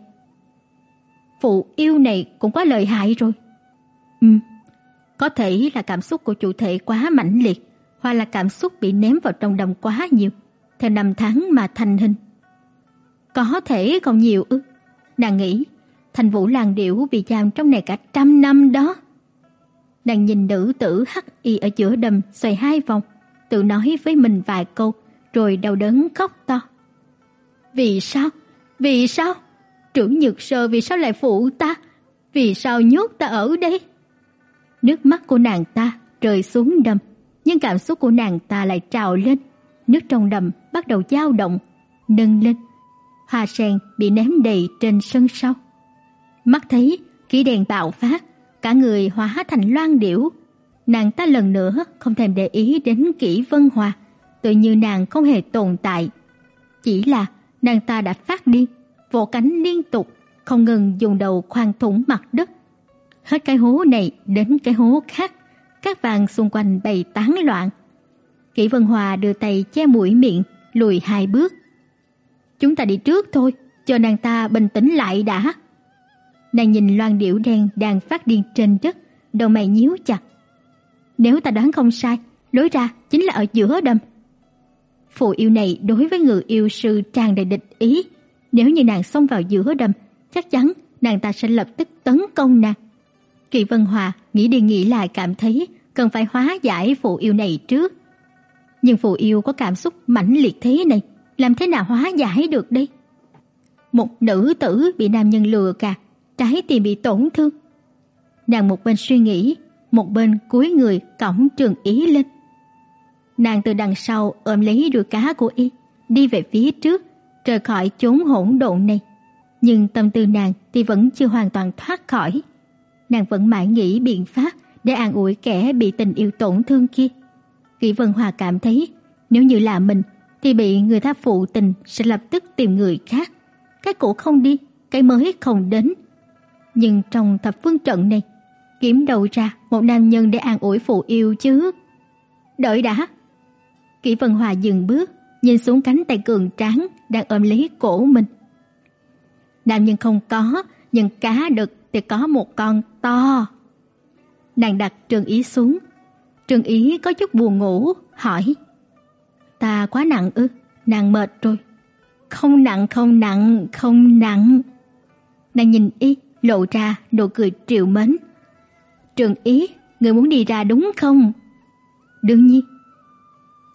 phù yêu này cũng quá lợi hại rồi. Ừm, có thể là cảm xúc của chủ thể quá mãnh liệt, hoặc là cảm xúc bị ném vào trong đồng quá nhiều, theo năm tháng mà thành hình. Có thể không nhiều ư? Nàng nghĩ, Thành Vũ Làng Điểu bị giam trong này cả trăm năm đó. Nàng nhìn nữ tử hắc y ở giữa đầm xoay hai vòng, tự nói với mình vài câu, rồi đau đớn khóc to. Vì sao? Vì sao? Trưởng Nhược Sơ vì sao lại phụ ta? Vì sao nhốt ta ở đây? Nước mắt của nàng ta rơi xuống đầm, nhưng cảm xúc của nàng ta lại trào lên. Nước trong đầm bắt đầu dao động, nâng lên. Hoa sen bị ném đầy trên sân sau. Mắt thấy khí đèn bạo phát, cả người hóa thành loan điểu. Nàng ta lần nữa không thèm để ý đến kỹ Vân Hòa, tự như nàng không hề tồn tại. Chỉ là nàng ta đã phát điên, vỗ cánh liên tục, không ngừng dùng đầu khoan thủng mặt đất hết cái hố này đến cái hố khác, các vàng xung quanh bày tán loạn. Kỷ Vân Hòa đưa tay che mũi miệng, lùi hai bước. Chúng ta đi trước thôi, cho nàng ta bình tĩnh lại đã. Nàng nhìn loan điểu đen đang phát điên trên đất, đầu mày nhíu chặt. Nếu ta đoán không sai, lối ra chính là ở giữa đầm. Phụ yêu này đối với người yêu sư tràn đầy địch ý, nếu như nàng xông vào giữa đầm, chắc chắn nàng ta sẽ lập tức tấn công nàng. Kỳ Vân Hòa nghĩ đi nghĩ lại cảm thấy cần phải hóa giải phụ yêu này trước. Nhưng phụ yêu có cảm xúc mãnh liệt thế này, làm thế nào hóa giải được đây? Một nữ tử bị nam nhân lừa gạt, trái tim bị tổn thương. Nàng một bên suy nghĩ, một bên cúi người cõng Trường Ý lên. Nàng từ đằng sau ôm lấy đuôi cá của y, đi về phía trước, rời khỏi chốn hỗn độn này. Nhưng tâm tư nàng thì vẫn chưa hoàn toàn thoát khỏi nàng vẫn mãi nghĩ biện pháp để an ủi kẻ bị tình yêu tổn thương kia. Kỷ Vân Hòa cảm thấy nếu như là mình thì bị người ta phụ tình sẽ lập tức tìm người khác. Cái cũ không đi, cái mới không đến. Nhưng trong thập phương trận này, kiếm đầu ra một nam nhân để an ủi phụ yêu chứ. Đợi đã. Kỷ Vân Hòa dừng bước, nhìn xuống cánh tay cường tráng đang ôm lấy cổ mình. Nam nhân không có, nhưng cá đực thì có một con to. Nàng đặt Trương Ý xuống. Trương Ý có chút buồn ngủ, hỏi. Ta quá nặng ư? Nàng mệt rồi. Không nặng, không nặng, không nặng. Nàng nhìn Y, lộ ra nụ cười trìu mến. Trương Ý, người muốn đi ra đúng không? Đương nhiên.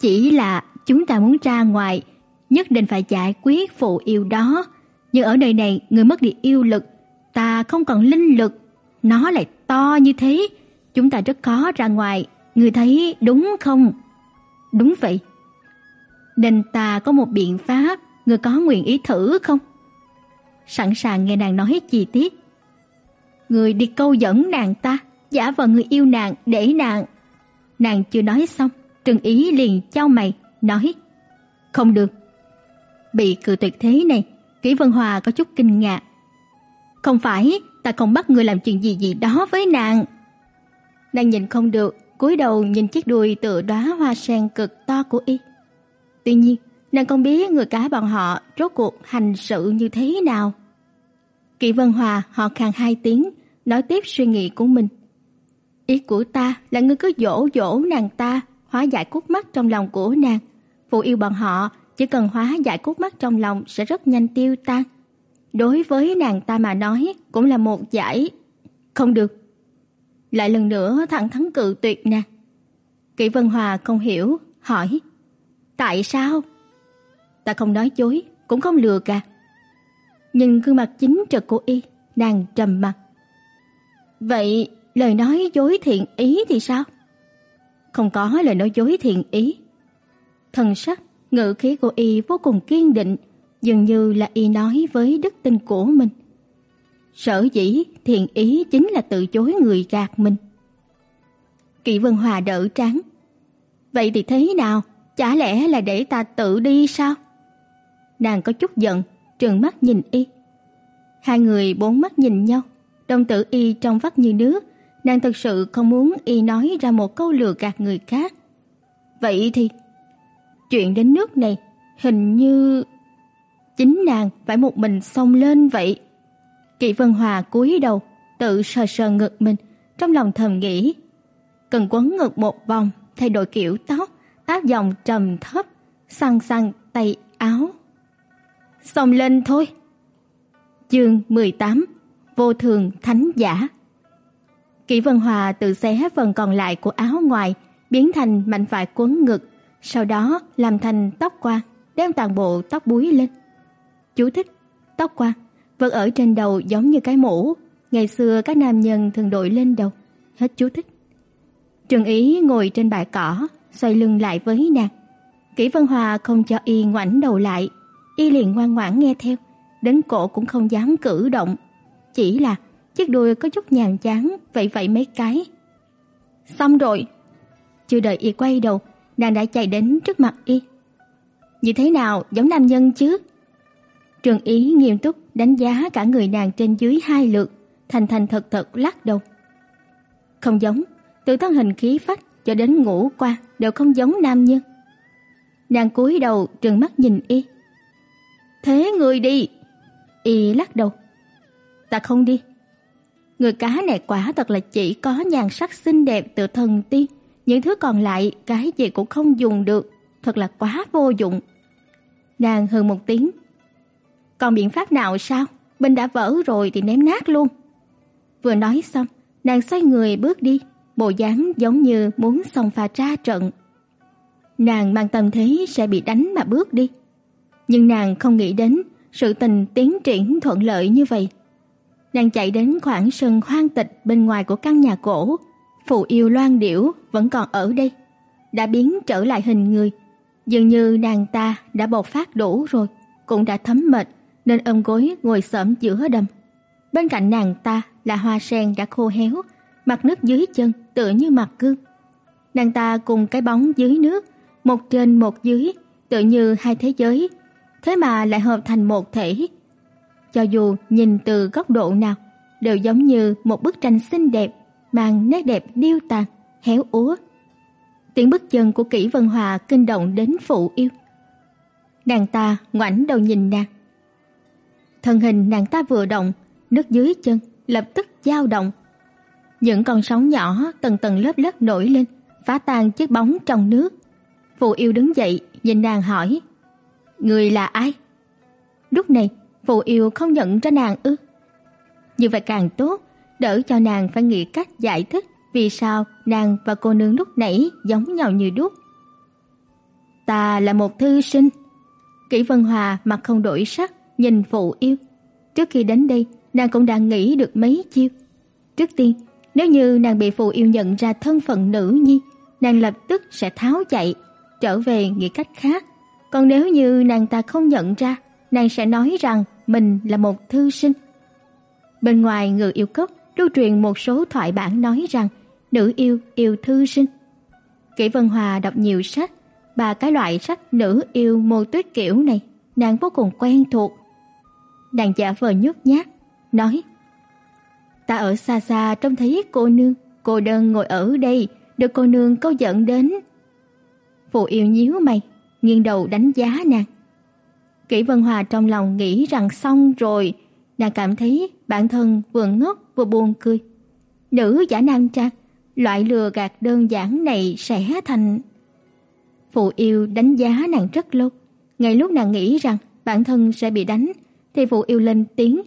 Chỉ là chúng ta muốn ra ngoài, nhất định phải giải quyết phụ yêu đó. Nhưng ở đời này, người mất đi yêu lực, ta không còn linh lực, nó lại to như thế, chúng ta rất khó ra ngoài, người thấy đúng không? Đúng vậy. Nên ta có một biện pháp, người có nguyện ý thử không? Sẵn sàng nghe nàng nói chi tiết. Người đi câu dẫn nàng ta, giả vờ người yêu nàng để nàng. Nàng chưa nói xong, Trừng Ý liền chau mày, nói: "Không được." Bị cự tuyệt thế này, Kỷ Vân Hòa có chút kinh ngạc. Không phải, ta không bắt người làm chuyện gì gì đó với nàng. Nàng nhìn không được, cúi đầu nhìn chiếc đuôi tựa đóa hoa sen cực to của y. Tuy nhiên, nàng không biết người cá bọn họ rốt cuộc hành sự như thế nào. Kỷ Vân Hòa họ khàn hai tiếng, nói tiếp suy nghĩ của mình. Ý của ta là ngươi cứ dỗ dỗ nàng ta, hóa giải khúc mắt trong lòng của nàng. Phụ yêu bọn họ chỉ cần hóa giải khúc mắt trong lòng sẽ rất nhanh tiêu tan đối với nàng ta mà nói cũng là một giải không được. Lại lần nữa thẳng thắn cự tuyệt nè. Kỷ Vân Hòa không hiểu, hỏi: "Tại sao?" Ta không nói dối, cũng không lừa gạt. Nhìn gương mặt chính trực của y, nàng trầm mặt. "Vậy lời nói dối thiện ý thì sao?" Không có lời nói dối thiện ý, Thần sắc, ngữ khí của y vô cùng kiên định, dường như là y nói với đức tin của mình. Sở dĩ thiện ý chính là từ chối người gạt mình. Kỷ Vân Hòa đỡ trắng. Vậy thì thế nào? Chả lẽ là để ta tự đi sao? Nàng có chút giận, trừng mắt nhìn y. Hai người bốn mắt nhìn nhau, đồng tử y trong vắt như nước, nàng thật sự không muốn y nói ra một câu lừa gạt người khác. Vậy thì chuyện đến nước này, hình như chính nàng phải một mình xông lên vậy. Kỷ Vân Hòa cúi đầu, tự sờ sờ ngực mình, trong lòng thầm nghĩ, cần quấn ngực một vòng, thay đổi kiểu tóc, áp dòng trầm thấp, săn săn tay áo. Xông lên thôi. Chương 18: Vô thường thánh giả. Kỷ Vân Hòa tự xé phần còn lại của áo ngoài, biến thành mảnh vải quấn ngực, sau đó làm thành tóc quan, đem toàn bộ tóc búi lên. Chú thích: Tóc quan vẫn ở trên đầu giống như cái mũ, ngày xưa các nam nhân thường đội lên đầu. Hết chú thích. Trừng Ý ngồi trên bãi cỏ, xoay lưng lại với nàng. Kỷ Vân Hòa không cho y ngoảnh đầu lại, y liền ngoan ngoãn nghe theo, đến cổ cũng không dám cử động, chỉ là chiếc đuôi có chút nhàn chán vậy vậy mấy cái. Xong rồi. Chưa đợi y quay đầu, nàng đã chạy đến trước mặt y. Như thế nào, giống nam nhân chứ? Trường Ý nghiêm túc đánh giá cả người nàng trên dưới hai lượt, thành thành thật thật lắc đầu. Không giống, từ thân hình khí phách cho đến ngũ quan đều không giống nam nhân. Nàng cúi đầu trừng mắt nhìn y. "Thế người đi." Y lắc đầu. "Ta không đi." Người cá này quả thật là chỉ có nhan sắc xinh đẹp từ thần tiên, những thứ còn lại cái gì cũng không dùng được, thật là quá vô dụng. Nàng hừ một tiếng. Còn biện pháp nào sao? Bình đã vỡ rồi thì ném nát luôn. Vừa nói xong, nàng xoay người bước đi, bộ dáng giống như muốn xông pha ra trận. Nàng mang tâm thế sẽ bị đánh mà bước đi, nhưng nàng không nghĩ đến sự tình tiến triển thuận lợi như vậy. Nàng chạy đến khoảng sân hoang tịch bên ngoài của căn nhà cổ, phụ yêu loan điểu vẫn còn ở đây, đã biến trở lại hình người, dường như nàng ta đã bộc phát đủ rồi, cũng đã thấm mệt nên ôm gối ngồi xổm giữa đầm. Bên cạnh nàng ta là hoa sen đã khô héo, mặt nước dưới chân tựa như mặt gương. Nàng ta cùng cái bóng dưới nước, một trên một dưới, tựa như hai thế giới, thế mà lại hợp thành một thể. Cho dù nhìn từ góc độ nào, đều giống như một bức tranh xinh đẹp, mang nét đẹp điêu tàn, héo úa. Tiếng bước chân của Kỷ Vân Hòa kinh động đến phụ yêu. Nàng ta ngoảnh đầu nhìn nàng. Thân hình nàng ta vừa động, nước dưới chân lập tức dao động, những con sóng nhỏ tầng tầng lớp lớp nổi lên, phá tan chiếc bóng trong nước. Phù Yêu đứng dậy, nhìn nàng hỏi: "Người là ai?" Lúc này, Phù Yêu không nhận ra nàng ư? Như vậy càng tốt, đỡ cho nàng phải nghĩ cách giải thích vì sao nàng và cô nương lúc nãy giống nhau như đúc. Ta là một thư sinh. Kỷ Vân Hòa mặt không đổi sắc, nhìn phụ Yêu. Trước khi đến đây, nàng cũng đã nghĩ được mấy chiêu. Trước tiên, nếu như nàng bị phụ yêu nhận ra thân phận nữ nhi, nàng lập tức sẽ tháo chạy, trở về nghĩ cách khác. Còn nếu như nàng ta không nhận ra, nàng sẽ nói rằng mình là một thư sinh. Bên ngoài ngự yêu cốc lưu truyền một số thoại bản nói rằng nữ yêu yêu thư sinh. Kỷ Vân Hòa đọc nhiều sách, ba cái loại sách nữ yêu mô tuyết kiểu này, nàng vô cùng quen thuộc. Nàng giả vờ nhút nhát, nói: Ta ở xa xa trông thấy cô nương, cô đơn ngồi ở đây, được cô nương câu dẫn đến. Phụ yêu nhíu mày, nghiêng đầu đánh giá nàng. Kỷ Vân Hòa trong lòng nghĩ rằng xong rồi, nàng cảm thấy bản thân vừa ngốc vừa buồn cười. Nữ giả nam trang, loại lừa gạt đơn giản này sẽ thành Phụ yêu đánh giá nàng rất lâu, ngay lúc nàng nghĩ rằng bản thân sẽ bị đánh thì phụ yêu lên tiếng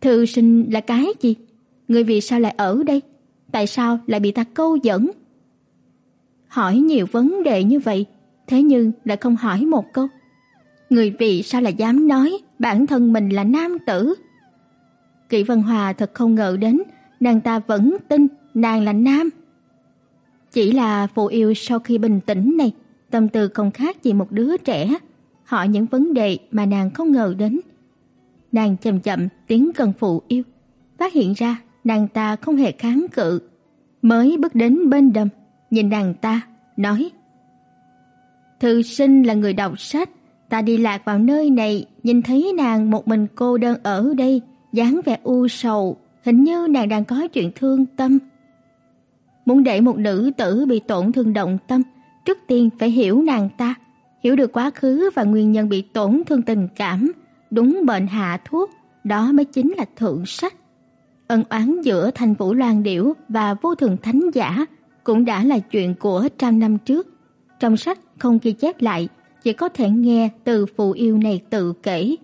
Thư sinh là cái gì? Người vì sao lại ở đây? Tại sao lại bị ta câu dẫn? Hỏi nhiều vấn đề như vậy, thế nhưng lại không hỏi một câu. Người vì sao lại dám nói bản thân mình là nam tử? Kỷ Vân Hòa thật không ngờ đến, nàng ta vẫn tin nàng là nam. Chỉ là phụ yêu sau khi bình tĩnh này, tâm tư không khác gì một đứa trẻ, hỏi những vấn đề mà nàng không ngờ đến. Nàng chậm chậm tiến gần phụ yêu, phát hiện ra nàng ta không hề kháng cự, mới bước đến bên đầm, nhìn nàng ta, nói: "Thư sinh là người đọc sách, ta đi lạc vào nơi này, nhìn thấy nàng một mình cô đơn ở đây, dáng vẻ u sầu, hình như nàng đang có chuyện thương tâm." Muốn để một nữ tử bị tổn thương động tâm, trước tiên phải hiểu nàng ta, hiểu được quá khứ và nguyên nhân bị tổn thương tình cảm, đúng bệnh hạ thuốc, đó mới chính là thượng sách. Ân oán giữa Thành Vũ Loan Điểu và Vô Thường Thánh Giả cũng đã là chuyện của trăm năm trước. Trong sách không ghi chép lại, chỉ có thể nghe từ phụ yêu này tự kể.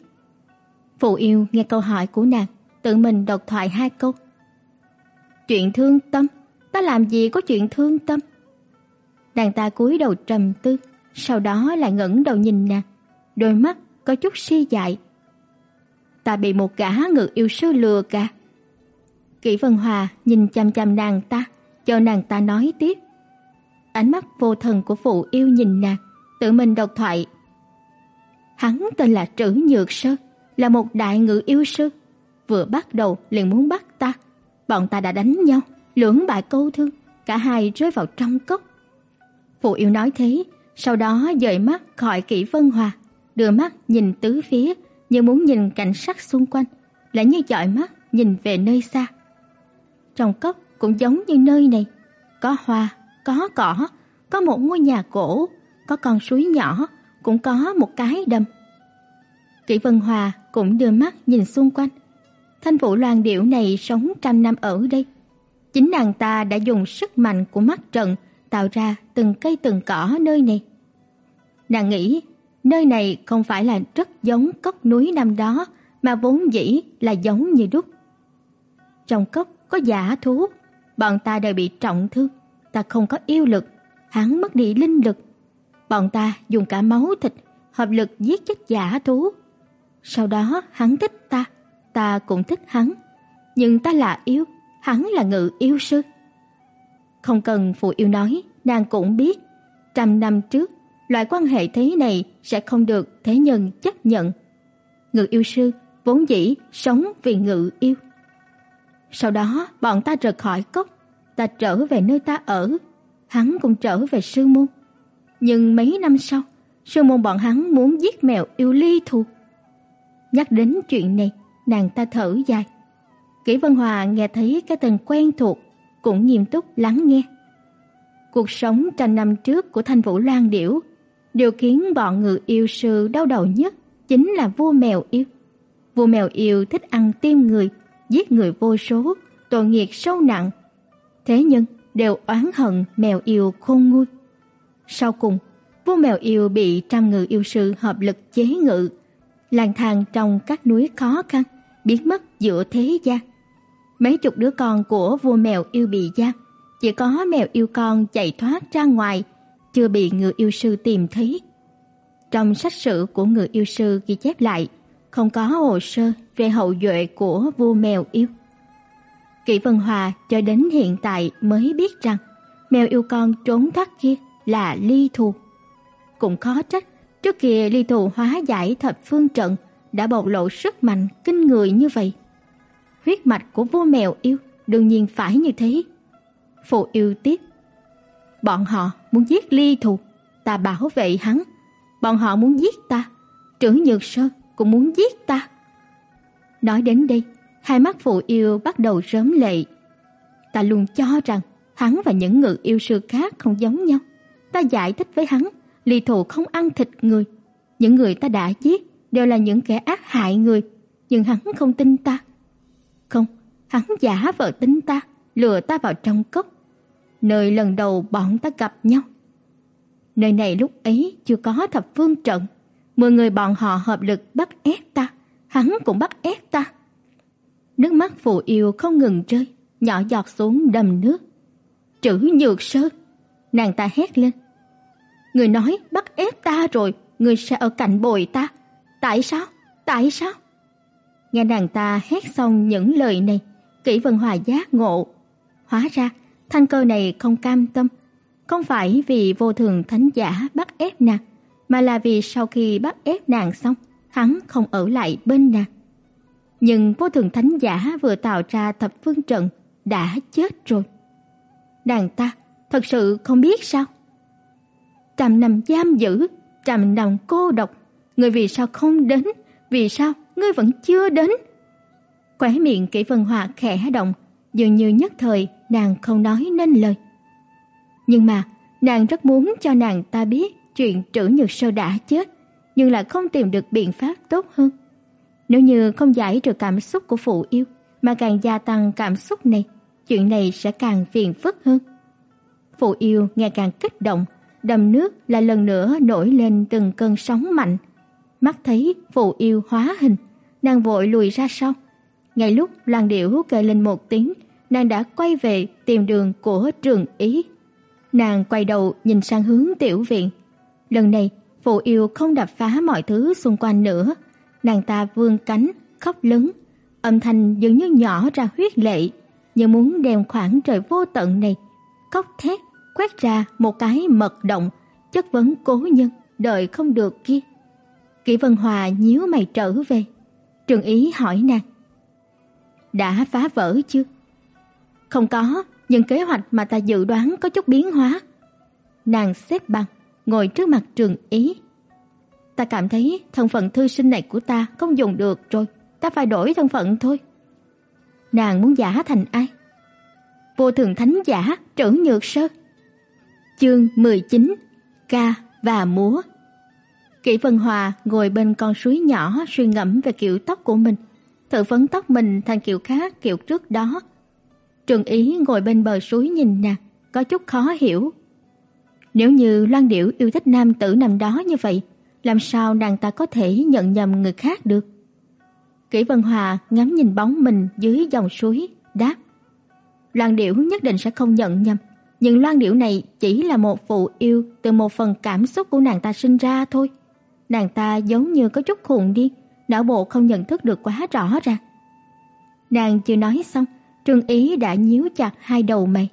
Phụ yêu nghe câu hỏi của nàng, tự mình đọc thoại hai câu. Chuyện thương tâm, ta làm gì có chuyện thương tâm? Nàng ta cúi đầu trầm tư, sau đó lại ngẩng đầu nhìn nàng, đôi mắt có chút si dại. Ta bị một gã ngự yêu sư lừa cả. Kỷ Vân Hòa nhìn chăm chăm nàng ta, cho nàng ta nói tiếp. Ánh mắt vô thần của phụ yêu nhìn nàng, tự mình độc thoại. Hắn tên là Trử Nhược Sơ, là một đại ngự yêu sư, vừa bắt đầu liền muốn bắt ta. Bọn ta đã đánh nhau, lưỡng bại câu thương, cả hai rơi vào trong cốc. Phụ yêu nói thế, sau đó dời mắt khỏi Kỷ Vân Hòa, đưa mắt nhìn tứ phía như muốn nhìn cảnh sắc xung quanh, lại như dõi mắt nhìn về nơi xa. Trong cốc cũng giống như nơi này, có hoa, có cỏ, có một ngôi nhà cổ, có con suối nhỏ, cũng có một cái đầm. Kỷ Vân Hòa cũng đưa mắt nhìn xung quanh. Thanh Vũ Loan điểu này sống trăm năm ở đây. Chính nàng ta đã dùng sức mạnh của mắt trận tạo ra từng cây từng cỏ nơi này. Nàng nghĩ, nơi này không phải là rất giống cốc núi năm đó, mà vốn dĩ là giống như đúc. Trong cốc có giả thú, bọn ta đều bị trọng thương, ta không có yêu lực, hắn mất đi linh lực. Bọn ta dùng cả máu thịt hợp lực giết chết giả thú. Sau đó hắn thích ta, ta cũng thích hắn, nhưng ta là yêu, hắn là ngự yêu sư. Không cần phụ yêu nói, nàng cũng biết, trăm năm trước, loại quan hệ thế này sẽ không được thế nhân chấp nhận. Ngự yêu sư vốn dĩ sống vì ngự yêu. Sau đó, bọn ta rời khỏi cốc, ta trở về nơi ta ở, hắn cũng trở về sư môn. Nhưng mấy năm sau, sư môn bọn hắn muốn giết mèo yêu ly thù. Nhắc đến chuyện này, nàng ta thở dài. Kỷ Vân Hòa nghe thấy cái tên quen thuộc, cũng nghiêm túc lắng nghe. Cuộc sống trăm năm trước của Thanh Vũ Loan Điểu, điều khiến bọn người yêu sư đau đầu nhất chính là vua mèo yêu. Vua mèo yêu thích ăn tim người, giết người vô số, tội nghiệp sâu nặng. Thế nhưng đều oán hận mèo yêu khôn nguôi. Sau cùng, vua mèo yêu bị trăm người yêu sư hợp lực chế ngự, lang thang trong các núi khó khăn, biến mất giữa thế gian. Mấy chục đứa con của vua mèo yêu bị giam, chỉ có mèo yêu con chạy thoát ra ngoài, chưa bị người yêu sư tìm thấy. Trong sách sử của người yêu sư ghi chép lại, không có hồ sơ về hậu duệ của vua mèo yêu. Kỷ Vân Hòa cho đến hiện tại mới biết rằng mèo yêu con trốn thoát kia là ly thù. Cũng khó trách, trước kia ly thù hóa giải thập phương trận đã bộc lộ sức mạnh kinh người như vậy. Huyết mạch của vua mèo yêu đương nhiên phải như thế. Phụ yêu tiếp. Bọn họ muốn giết ly thù, ta bảo vệ hắn. Bọn họ muốn giết ta, trưởng nhược sơn cũng muốn giết ta. Nói đến đây, hai mắt phụ yêu bắt đầu rớm lệ. Ta luôn cho rằng hắn và những người yêu sư khác không giống nhau. Ta giải thích với hắn, ly thù không ăn thịt người. Những người ta đã giết đều là những kẻ ác hại người, nhưng hắn không tin ta. Hắn giả vờ tính ta, lừa ta vào trong cốc. Nơi lần đầu bọn ta gặp nhau. Nơi này lúc ấy chưa có thập phương trận, mười người bọn họ hợp lực bắt ép ta, hắn cũng bắt ép ta. Nước mắt phù yêu không ngừng rơi, nhỏ giọt xuống đầm nước. Trữ Nhược Sơ, nàng ta hét lên. Người nói bắt ép ta rồi, người sẽ ở cạnh bồi ta. Tại sao? Tại sao? Nghe nàng ta hét xong những lời này, Kỷ Vân Hòa giác ngộ. Hóa ra, thanh cơ này không cam tâm. không phải vì vô thường thánh giả bắt ép nàng, mà là vì sau khi bắt ép nàng xong, hắn không ở lại bên nàng. Nhưng vô thường thánh giả vừa tạo ra thập phương trận đã chết rồi. Nàng ta thật sự không biết sao? Trăm năm giam giữ, trăm năm cô độc, người vì sao không đến, vì sao ngươi vẫn chưa đến? Khóe miệng Kỷ Vân Hòa khẽ động, dường như nhất thời nàng không nói nên lời. Nhưng mà, nàng rất muốn cho nàng ta biết chuyện Trữ Nhược Sơ đã chết, nhưng lại không tìm được biện pháp tốt hơn. Nếu như không giải trừ cảm xúc của phụ yêu, mà càng gia tăng cảm xúc này, chuyện này sẽ càng phiền phức hơn. Phụ yêu ngày càng kích động, đầm nước lại lần nữa nổi lên từng cơn sóng mạnh. Mắt thấy phụ yêu hóa hình, nàng vội lùi ra sau. Ngay lúc Lan Điểu kêu lên một tiếng, nàng đã quay về tìm đường của Trường Ý. Nàng quay đầu nhìn sang hướng tiểu viện. Lần này, phụ yêu không đập phá mọi thứ xung quanh nữa, nàng ta vươn cánh, khóc lớn, âm thanh dường như nhỏ ra huyết lệ, như muốn đem khoảng trời vô tận này khóc thét quét ra một cái mật động, chất vấn cố nhân đợi không được kia. Kỷ Vân Hòa nhíu mày trở về. Trường Ý hỏi nàng: "Đã phá vỡ chưa?" "Không có, nhưng kế hoạch mà ta dự đoán có chút biến hóa." Nàng xếp bằng, ngồi trước mặt Trường Ý. "Ta cảm thấy thân phận thư sinh này của ta không dùng được rồi, ta phải đổi thân phận thôi." Nàng muốn giả thành ai? Vô thường thánh giả, trưởng Nhược Sơ. Chương 19: Ca và múa. Kỷ Vân Hòa ngồi bên con suối nhỏ suy ngẫm về kiểu tóc của mình, thử phấn tóc mình thành kiểu khác kiểu trước đó. Trường Ý ngồi bên bờ suối nhìn nàng, có chút khó hiểu. Nếu như Loan Điểu yêu thích nam tử nằm đó như vậy, làm sao nàng ta có thể nhận nhầm người khác được? Kỷ Vân Hòa ngắm nhìn bóng mình dưới dòng suối, đáp: Loan Điểu nhất định sẽ không nhận nhầm, nhưng Loan Điểu này chỉ là một phụ yêu từ một phần cảm xúc của nàng ta sinh ra thôi. Nàng ta giống như có chút khùng đi, não bộ không nhận thức được quá rõ ràng. Nàng chưa nói xong, Trương Ý đã nhíu chặt hai đầu mày.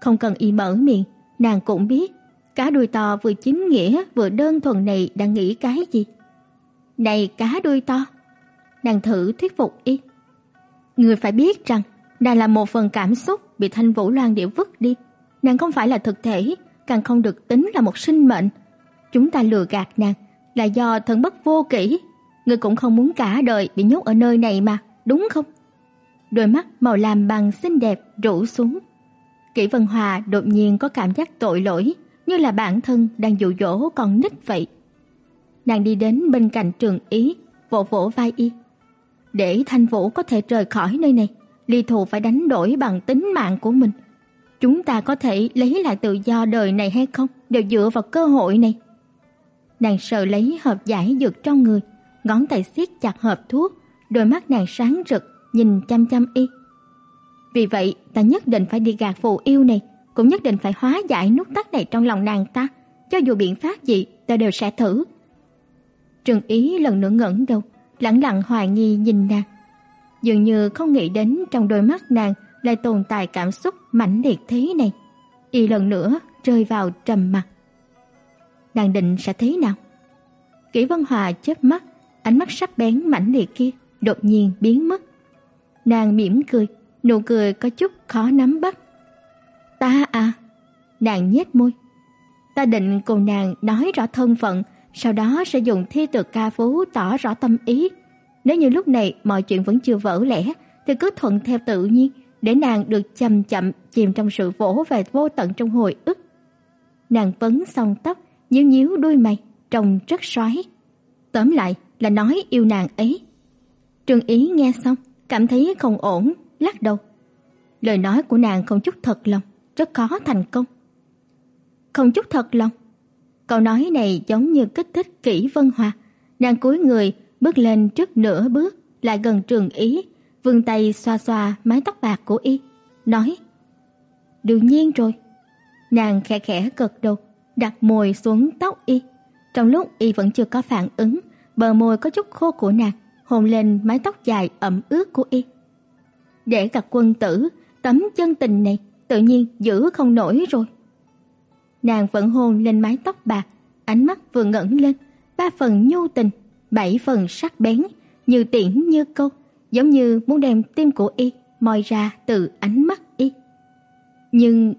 Không cần y mở miệng, nàng cũng biết, cá đuôi to vừa chính nghĩa vừa đơn thuần này đang nghĩ cái gì. Này cá đuôi to, nàng thử thuyết phục y. Người phải biết rằng, đây là một phần cảm xúc bị Thanh Vũ Loan điệu vứt đi, nàng không phải là thực thể, càng không được tính là một sinh mệnh. Chúng ta lừa gạt nàng là do thần bất vô kỷ, ngươi cũng không muốn cả đời bị nhốt ở nơi này mà, đúng không? Đôi mắt màu lam bằng xinh đẹp rũ xuống. Kỷ Vân Hòa đột nhiên có cảm giác tội lỗi, như là bản thân đang dụ dỗ con nít vậy. Nàng đi đến bên cạnh Trường Ý, vỗ vỗ vai y. Để Thanh Vũ có thể rời khỏi nơi này, Ly Thù phải đánh đổi bằng tính mạng của mình. Chúng ta có thể lấy lại tự do đời này hay không đều dựa vào cơ hội này. Nàng sợ lấy hộp giải dược trong người, ngón tay siết chặt hộp thuốc, đôi mắt nàng sáng rực nhìn chăm chăm y. Vì vậy, ta nhất định phải đi gạt phù yêu này, cũng nhất định phải hóa giải nút tắc này trong lòng nàng ta, cho dù biện pháp gì ta đều sẽ thử. Trừng Ý lần nữa ngẩng đầu, lẳng lặng hoài nghi nhìn nàng. Dường như không nghĩ đến trong đôi mắt nàng lại tồn tại cảm xúc mãnh liệt thế này. Y lần nữa rơi vào trầm mặc. Nàng định sẽ thế nào? Kỷ Vân Hòa chớp mắt, ánh mắt sắc bén mãnh liệt kia đột nhiên biến mất. Nàng mỉm cười, nụ cười có chút khó nắm bắt. "Ta à?" Nàng nhếch môi. Ta định cùng nàng nói rõ thân phận, sau đó sẽ dùng thi từ ca phú tỏ rõ tâm ý. Nếu như lúc này mọi chuyện vẫn chưa vỡ lẽ, thì cứ thuận theo tự nhiên, để nàng được chậm chậm chìm trong sự vỗ về vô tận trong hồi ức. Nàng vấn xong tóc, nhíu nhíu đuôi mày, trông rất xoái. Tóm lại là nói yêu nàng ấy. Trương Ý nghe xong, cảm thấy không ổn, lắc đầu. Lời nói của nàng không chút thật lòng, rất khó thành công. Không chút thật lòng. Câu nói này giống như kích thích kỹ Vân Hòa, nàng cúi người, bước lên trước nửa bước, lại gần Trường Ý, vươn tay xoa xoa mái tóc bạc của y, nói: "Đương nhiên rồi." Nàng khẽ khẽ gật đầu, đặt môi xuống tóc y. Trong lúc y vẫn chưa có phản ứng, bờ môi có chút khô của nàng hôn lên mái tóc dài ẩm ướt của y. Để gặp quân tử, tấm chân tình này tự nhiên giữ không nổi rồi. Nàng vẫn hôn lên mái tóc bạc, ánh mắt vừa ngẩng lên, ba phần nhu tình, bảy phần sắc bén, như tiễn như câu, giống như muốn đem tim của y moi ra từ ánh mắt y. Nhưng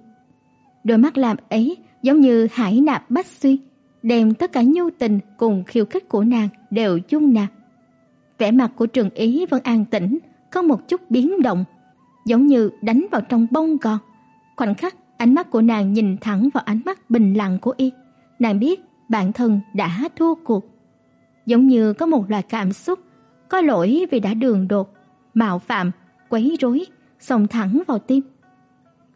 đôi mắt làm ấy giống như hải nạp bách xuyên, đem tất cả nhu tình cùng khiêu khích của nàng đều chung nạp. Vẻ mặt của Trường Ý vẫn an tĩnh, không một chút biến động, giống như đánh vào trong bông gòn. Khoảnh khắc, ánh mắt của nàng nhìn thẳng vào ánh mắt bình lặng của y, nàng biết bản thân đã thua cuộc. Giống như có một loại cảm xúc có lỗi vì đã đường đột, mạo phạm, quấy rối, xông thẳng vào tim.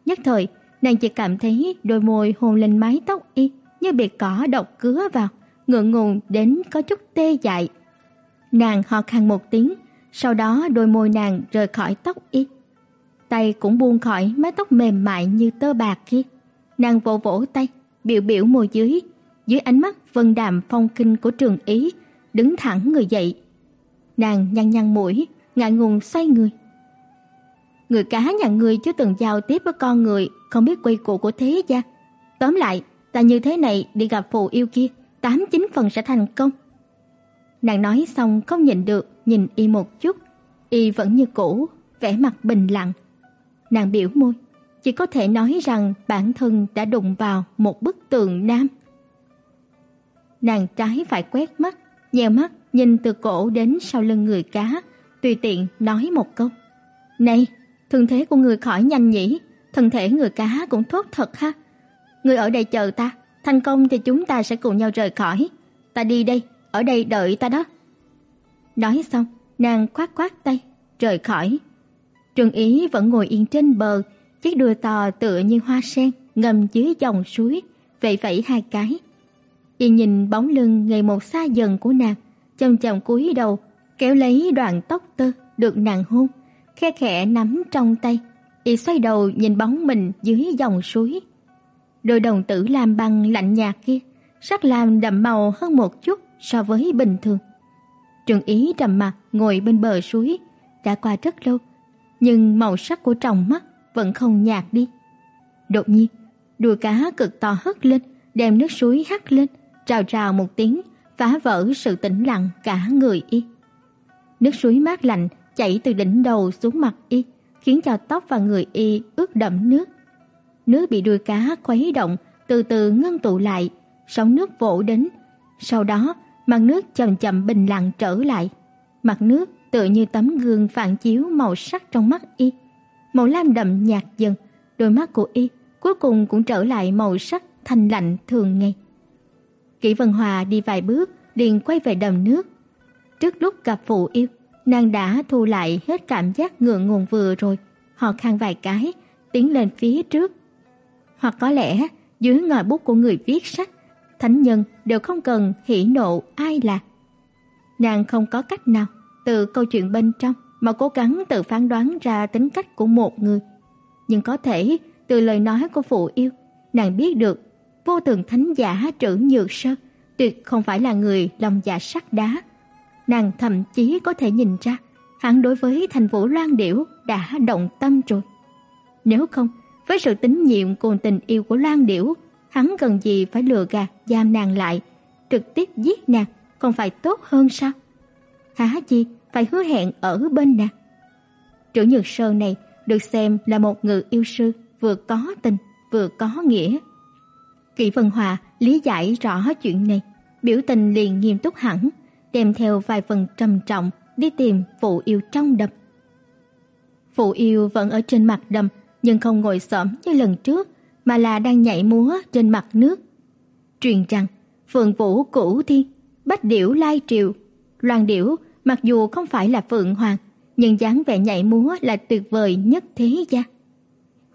Nhất thời, nàng chỉ cảm thấy đôi môi hôn lên mái tóc y như bị cỏ độc cứa vào, ngượng ngùng đến có chút tê dại. Nàng ho khan một tiếng, sau đó đôi môi nàng rời khỏi tóc y. Tay cũng buông khỏi mái tóc mềm mại như tơ bạc kia. Nàng vỗ vỗ tay, biểu biểu môi dưới, dưới ánh mắt vân đàm phong kinh của Trường Ý, đứng thẳng người dậy. Nàng nhăn nhăn mũi, ngại ngùng xoay người. Người cá nhà người chưa từng giao tiếp với con người, không biết quy củ của thế gian. Tóm lại, ta như thế này đi gặp phù yêu kia, tám chín phần sẽ thành công. Nàng nói xong không nhìn được, nhìn y một chút, y vẫn như cũ, vẻ mặt bình lặng. Nàng biểu môi, chỉ có thể nói rằng bản thân đã đụng vào một bức tường nam. Nàng trái phải quét mắt, nheo mắt nhìn từ cổ đến sau lưng người cá, tùy tiện nói một câu. "Này, thương thế của người khỏi nhanh nhỉ, thân thể người cá cũng tốt thật ha. Người ở đây chờ ta, thành công thì chúng ta sẽ cùng nhau rời khỏi. Ta đi đây, ở đây đợi ta đó." Nói xong, nàng khoát khoát tay, rời khỏi. Trương Ý vẫn ngồi yên trên bờ, chiếc đuôi to tựa như hoa sen ngầm dưới dòng suối, vậy vẫy hai cái. Y nhìn bóng lưng ngày một xa dần của nàng, chậm chậm cúi đầu, kéo lấy đoạn tóc tơ được nàng hôn, khe khẽ nắm trong tay. Y xoay đầu nhìn bóng mình dưới dòng suối. Đôi đồng tử lam băng lạnh nhạt kia, sắc lam đậm màu hơn một chút so với bình thường. Trường Ý trầm mặt ngồi bên bờ suối, đã qua rất lâu, nhưng màu sắc của tròng mắt vẫn không nhạt đi. Đột nhiên, đuôi cá cực to hất lên, đem nước suối hắt lên, rào rào một tiếng, phá vỡ sự tĩnh lặng cả người y. Nước suối mát lạnh chảy từ đỉnh đầu xuống mặt y, khiến cho tóc và người y ướt đẫm nước. Nước bị đuôi cá khuấy động, từ từ ngưng tụ lại, sóng nước vỗ đến. Sau đó, mặt nước chậm chậm bình lặng trở lại. Mặt nước tựa như tấm gương phản chiếu màu sắc trong mắt y. Màu lam đậm nhạt dần, đôi mắt của y cuối cùng cũng trở lại màu sắc thanh lạnh thường ngày. Kỷ Vân Hòa đi vài bước, liền quay về đầm nước. Trước lúc gặp phụ yêu, nàng đã thu lại hết cảm giác ngượng ngùng vừa rồi, họ khang vài cái, tiến lên phía trước. Hoặc có lẽ, dưới ngòi bút của người viết sách, thánh nhân đều không cần hỉ nộ ai là. Nàng không có cách nào từ câu chuyện bên trong mà cố gắng tự phán đoán ra tính cách của một người. Nhưng có thể từ lời nói của phụ yêu, nàng biết được vô thường thánh giả trữ nhược sơ tuyệt không phải là người lòng dạ sắt đá. Nàng thậm chí có thể nhìn ra, hắn đối với thành vũ loan điểu đã động tâm rồi. Nếu không, với sự tín nhiệm cùng tình yêu của loan điểu, hắn cần gì phải lừa gạt giam nàng lại, trực tiếp giết nàng, còn phải tốt hơn sao? Hả chi phải hứa hẹn ở bên nàng. Trữ Nhược Sơn này được xem là một người yêu sư vừa có tình vừa có nghĩa. Kỷ Vân Hòa lý giải rõ chuyện này, biểu tình liền nghiêm túc hẳn, đem theo vài phần trầm trọng đi tìm phụ yêu trong đầm. Phụ yêu vẫn ở trên mặt đầm, nhưng không ngồi xổm như lần trước, mà là đang nhảy múa trên mặt nước. Truyền rằng, Phượng Vũ cửu thiên, Bách điểu lai triều, Loan điểu mặc dù không phải là phượng hoàng, nhưng dáng vẻ nhảy múa là tuyệt vời nhất thế gian.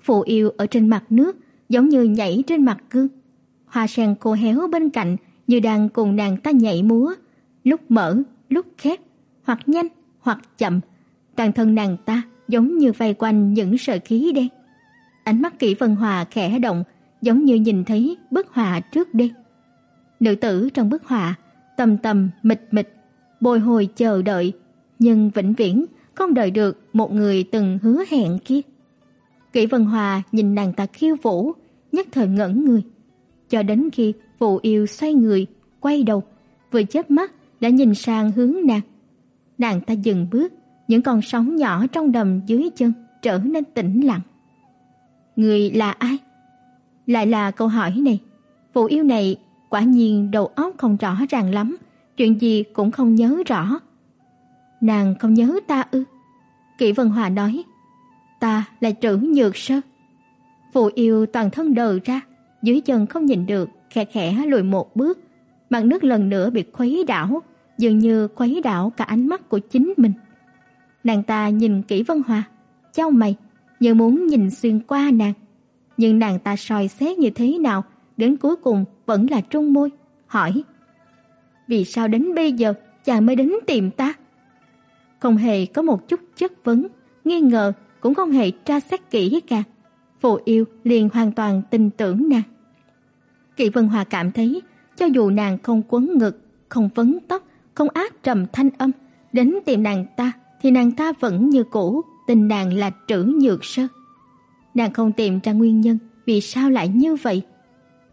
Phụ yêu ở trên mặt nước giống như nhảy trên mặt gương. Hoa sen cô héo bên cạnh như đang cùng nàng ta nhảy múa, lúc mở, lúc khép, hoặc nhanh, hoặc chậm. Toàn thân nàng ta giống như vây quanh những sợi khí đen. Ánh mắt Kỷ Vân Hòa khẽ động, giống như nhìn thấy bức họa trước đây. Nữ tử trong bức họa, tầm tầm mịch mịch, bồi hồi chờ đợi, nhưng vĩnh viễn không đợi được một người từng hứa hẹn kia. Kỷ Vân Hòa nhìn nàng ta khiêu vũ, nhất thời ngẩn người. cho đến khi phụ yêu xoay người, quay đầu, vừa chớp mắt đã nhìn sang hướng nàng. Nàng ta dừng bước, những con sóng nhỏ trong đầm dưới chân trở nên tĩnh lặng. Người là ai? Lại là câu hỏi này. Phụ yêu này quả nhiên đầu óc không rõ ràng lắm, chuyện gì cũng không nhớ rõ. Nàng không nhớ ta ư? Kỷ Vân Hòa nói, ta là Trữ Nhược Sơ. Phụ yêu toàn thân đờ ra, dưới chân không nhìn được, khẽ khẽ lùi một bước, mặt nước lần nữa bị khuấy đảo, dường như khuấy đảo cả ánh mắt của chính mình. Nàng ta nhìn kỹ Vân Hòa, chau mày, như muốn nhìn xuyên qua nàng. Nhưng nàng ta soi xét như thế nào, đến cuối cùng vẫn là trung môi, hỏi: "Vì sao đến bây giờ chàng mới đến tìm ta?" Không hề có một chút chất vấn, nghi ngờ cũng không hề tra xét kỹ cả. Phù yêu liền hoàn toàn tin tưởng nàng. Kỷ Vân Hòa cảm thấy, cho dù nàng không quấn ngực, không vấn tóc, không ác trầm thanh âm, đến tìm nàng ta thì nàng ta vẫn như cũ, tình nàng là Trữ Nhược Sơ. Nàng không tìm ra nguyên nhân vì sao lại như vậy.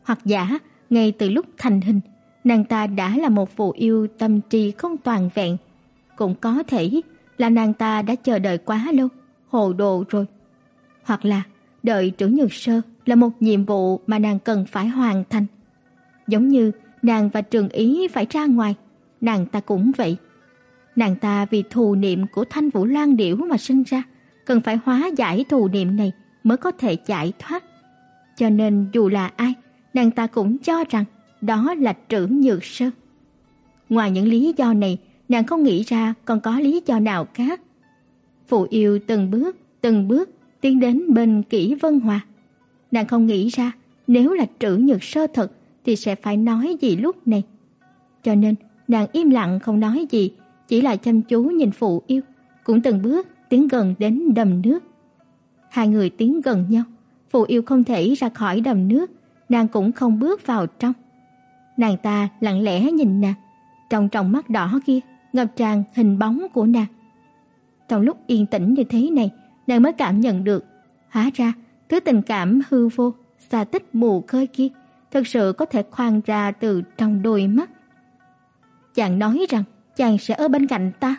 Hoặc giả, ngay từ lúc thành hình, nàng ta đã là một phụ yêu tâm trí không toàn vẹn, cũng có thể là nàng ta đã chờ đợi quá lâu, hồ đồ rồi. Hoặc là đợi Trữ Nhược Sơ là một nhiệm vụ mà nàng cần phải hoàn thành. Giống như nàng và Trường Ý phải ra ngoài, nàng ta cũng vậy. Nàng ta vì thù niệm của Thanh Vũ Loan Điểu mà sinh ra, cần phải hóa giải thù niệm này mới có thể giải thoát. Cho nên dù là ai, nàng ta cũng cho rằng đó là Trữ Nhược Sơ. Ngoài những lý do này, nàng không nghĩ ra còn có lý do nào khác. Phụ yêu từng bước, từng bước tiến đến bên Kỷ Vân Hòa. Nàng không nghĩ ra nếu là trữ nhược sơ thật thì sẽ phải nói gì lúc này. Cho nên nàng im lặng không nói gì, chỉ là chăm chú nhìn phụ yêu, cũng từng bước tiến gần đến đầm nước. Hai người tiến gần nhau, phụ yêu không thể ra khỏi đầm nước, nàng cũng không bước vào trong. Nàng ta lặng lẽ nhìn nàng, trong trong mắt đỏ kia ngập tràn hình bóng của nàng. Trong lúc yên tĩnh như thế này, nàng mới cảm nhận được, hóa ra thứ tình cảm hư vô, xa tích mù khơi kia thực sự có thể khoan ra từ trong đôi mắt. Chàng nói rằng chàng sẽ ở bên cạnh ta.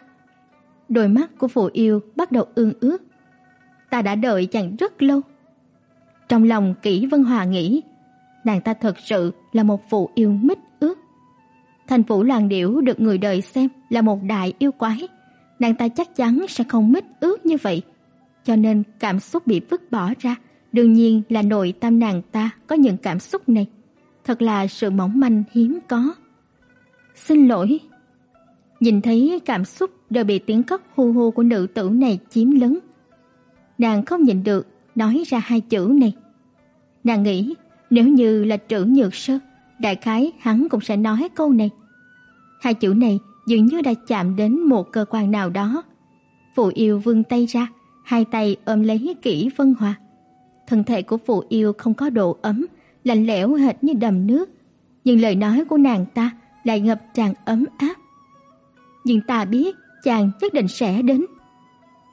Đôi mắt của phụ yêu bắt đầu ương ướt. Ta đã đợi chàng rất lâu. Trong lòng Kỷ Vân Hòa nghĩ, nàng ta thật sự là một phụ yêu mít ướt. Thành phủ làng điểu được người đời xem là một đại yêu quái, nàng ta chắc chắn sẽ không mít ướt như vậy. Cho nên cảm xúc bị vứt bỏ ra, đương nhiên là nội tâm nàng ta có những cảm xúc này. Thật là sự mỏng manh hiếm có. Xin lỗi. Nhìn thấy cảm xúc đều bị tiếng khóc hu hu của nữ tử này chiếm lớn. Nàng không nhịn được nói ra hai chữ này. Nàng nghĩ nếu như là trữ nhược sơ, đại khái hắn cũng sẽ nói câu này. Hai chữ này dường như đã chạm đến một cơ quan nào đó. Phụ yêu vươn tay ra, hai tay ôm lấy kỹ Vân Hòa. Thân thể của phụ yêu không có độ ấm, lạnh lẽo hệt như đầm nước, nhưng lời nói của nàng ta lại ngập tràn ấm áp. Nhưng ta biết chàng nhất định sẽ đến.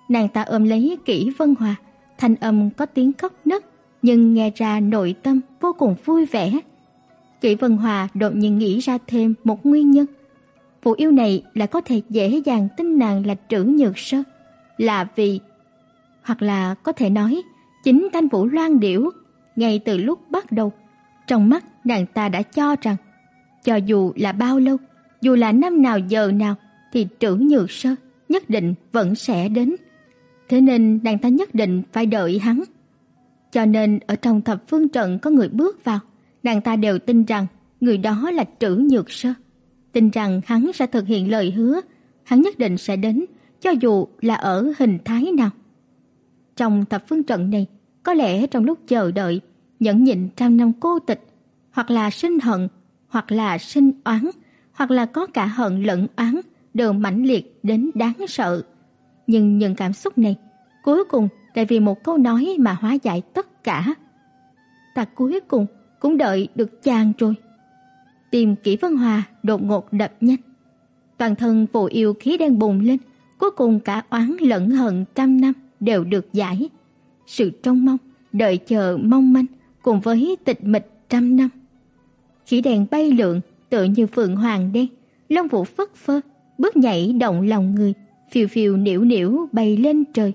Nàng ta ôm lấy kỹ Vân Hòa, thanh âm có tiếng khóc nấc, nhưng nghe ra nội tâm vô cùng vui vẻ. Kỷ Vân Hòa đột nhiên nghĩ ra thêm một nguyên nhân. Phụ yêu này là có thể dễ dàng tin nàng là trữ nhược sơ, là vì hoặc là có thể nói chính Thanh Vũ Loan Điểu ngay từ lúc bắt đầu trong mắt nàng ta đã cho rằng cho dù là bao lâu, dù là năm nào giờ nào thì trữ nhược sơ nhất định vẫn sẽ đến. Thế nên nàng ta nhất định phải đợi hắn. Cho nên ở trong thập phương trận có người bước vào, nàng ta đều tin rằng người đó là Trữ Nhược Sơ, tin rằng hắn sẽ thực hiện lời hứa, hắn nhất định sẽ đến, cho dù là ở hình thái nào. Trong thập phương trận này, có lẽ trong lúc chờ đợi, nhẫn nhịn trăm năm cô tịch, hoặc là sinh hận, hoặc là sinh oán, hoặc là có cả hận lẫn oán, đều mãnh liệt đến đáng sợ. Nhưng những cảm xúc này, cuối cùng lại vì một câu nói mà hóa giải tất cả. Ta cuối cùng cũng đợi được chàng rồi. Tim Kỷ Vân Hòa đột ngột đập nhanh. Toàn thân Phù yêu khí đang bùng lên, cuối cùng cả oán lẫn hận trăm năm đều được giải. Sự trông mong, đợi chờ mong manh cùng với tịch mịch trăm năm khí đèn bay lượn tựa như phượng hoàng đen, lông vũ phất phơ, bước nhảy động lòng người, phiêu phiêu nhiễu nhiễu bay lên trời.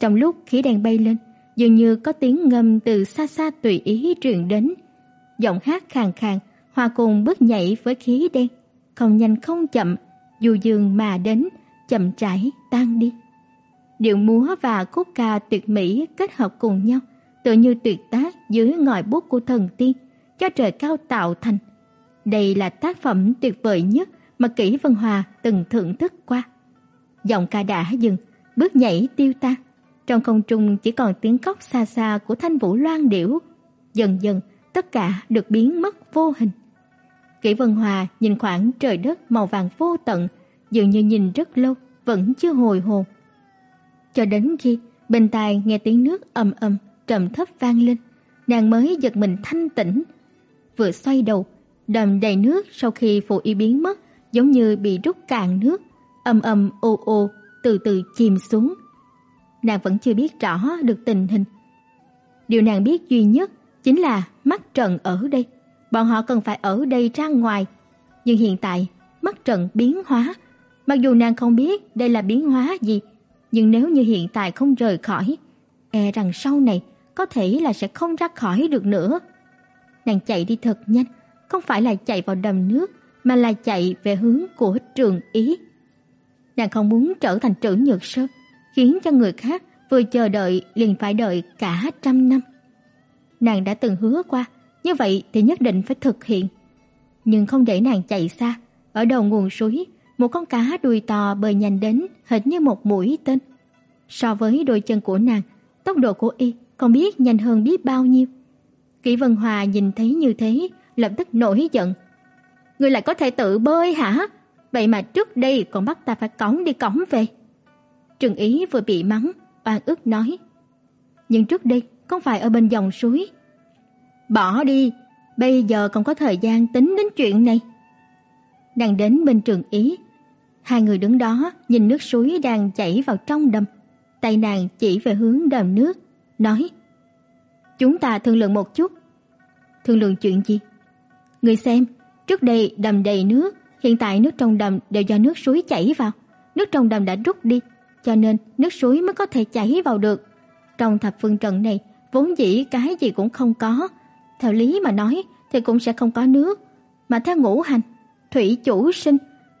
Trong lúc khí đèn bay lên, dường như có tiếng ngâm từ xa xa tùy ý truyền đến. Giọng hát khàn khàn hòa cùng bước nhảy với khí đen, không nhanh không chậm, dù dường mà đến, chậm rãi tan đi. Điệu múa và khúc ca tuyệt mỹ kết hợp cùng nhau, tựa như tuyệt tác dưới ngòi bút của thần tiên, cho trời cao tạo thành. Đây là tác phẩm tuyệt vời nhất mà Kỷ Vân Hòa từng thưởng thức qua. Giọng ca đã dừng, bước nhảy tiêu tan. Trong không trung chỉ còn tiếng khóc xa xa của thanh vũ loan điểu. Dần dần, tất cả được biến mất vô hình. Kỷ Vân Hòa nhìn khoảng trời đất màu vàng vô tận, dường như nhìn rất lâu vẫn chưa hồi hồn. Cho đến khi bên tai nghe tiếng nước ầm ầm trầm thấp vang lên, nàng mới giật mình thanh tỉnh. Vừa xoay đầu, đầm đầy nước sau khi phụ y biến mất, giống như bị rút cạn nước, ầm ầm ô ô từ từ chìm xuống. Nàng vẫn chưa biết rõ được tình hình. Điều nàng biết duy nhất chính là mắt trận ở đây bọn họ cần phải ở đây ra ngoài. Nhưng hiện tại, mắt trận biến hóa. Mặc dù nàng không biết đây là biến hóa gì, nhưng nếu như hiện tại không rời khỏi, e rằng sau này có thể là sẽ không ra khỏi được nữa. Nàng chạy đi thật nhanh, không phải là chạy vào đầm nước, mà là chạy về hướng của Trường Ý. Nàng không muốn trở thành Trữ Nhược Sơn, khiến cho người khác vừa chờ đợi liền phải đợi cả trăm năm. Nàng đã từng hứa qua, như vậy thì nhất định phải thực hiện. Nhưng không để nàng chạy xa, ở đầu nguồn suối, một con cá đuôi to bơi nhanh đến hệt như một mũi tên. So với đôi chân của nàng, tốc độ của y còn biết nhanh hơn biết bao nhiêu. Kỷ Vân Hòa nhìn thấy như thế, lập tức nổi giận. Người lại có thể tự bơi hả? Vậy mà trước đây còn bắt ta phải cõng đi cõng về. Trừng Ý vừa bị mắng, oan ức nói. Nhưng trước đây không phải ở bên dòng suối, Bỏ đi, bây giờ còn có thời gian tính đến chuyện này. nàng đến bên trường ý, hai người đứng đó nhìn nước suối đang chảy vào trong đầm, tay nàng chỉ về hướng đầm nước, nói: "Chúng ta thương lượng một chút." "Thương lượng chuyện gì?" "Người xem, trước đây đầm đầy nước, hiện tại nước trong đầm đều do nước suối chảy vào, nước trong đầm đã rút đi, cho nên nước suối mới có thể chảy vào được. Trong thập phương trận này, vốn dĩ cái gì cũng không có, theo lý mà nói thì cũng sẽ không có nước, mà theo ngũ hành, thủy chủ sinh,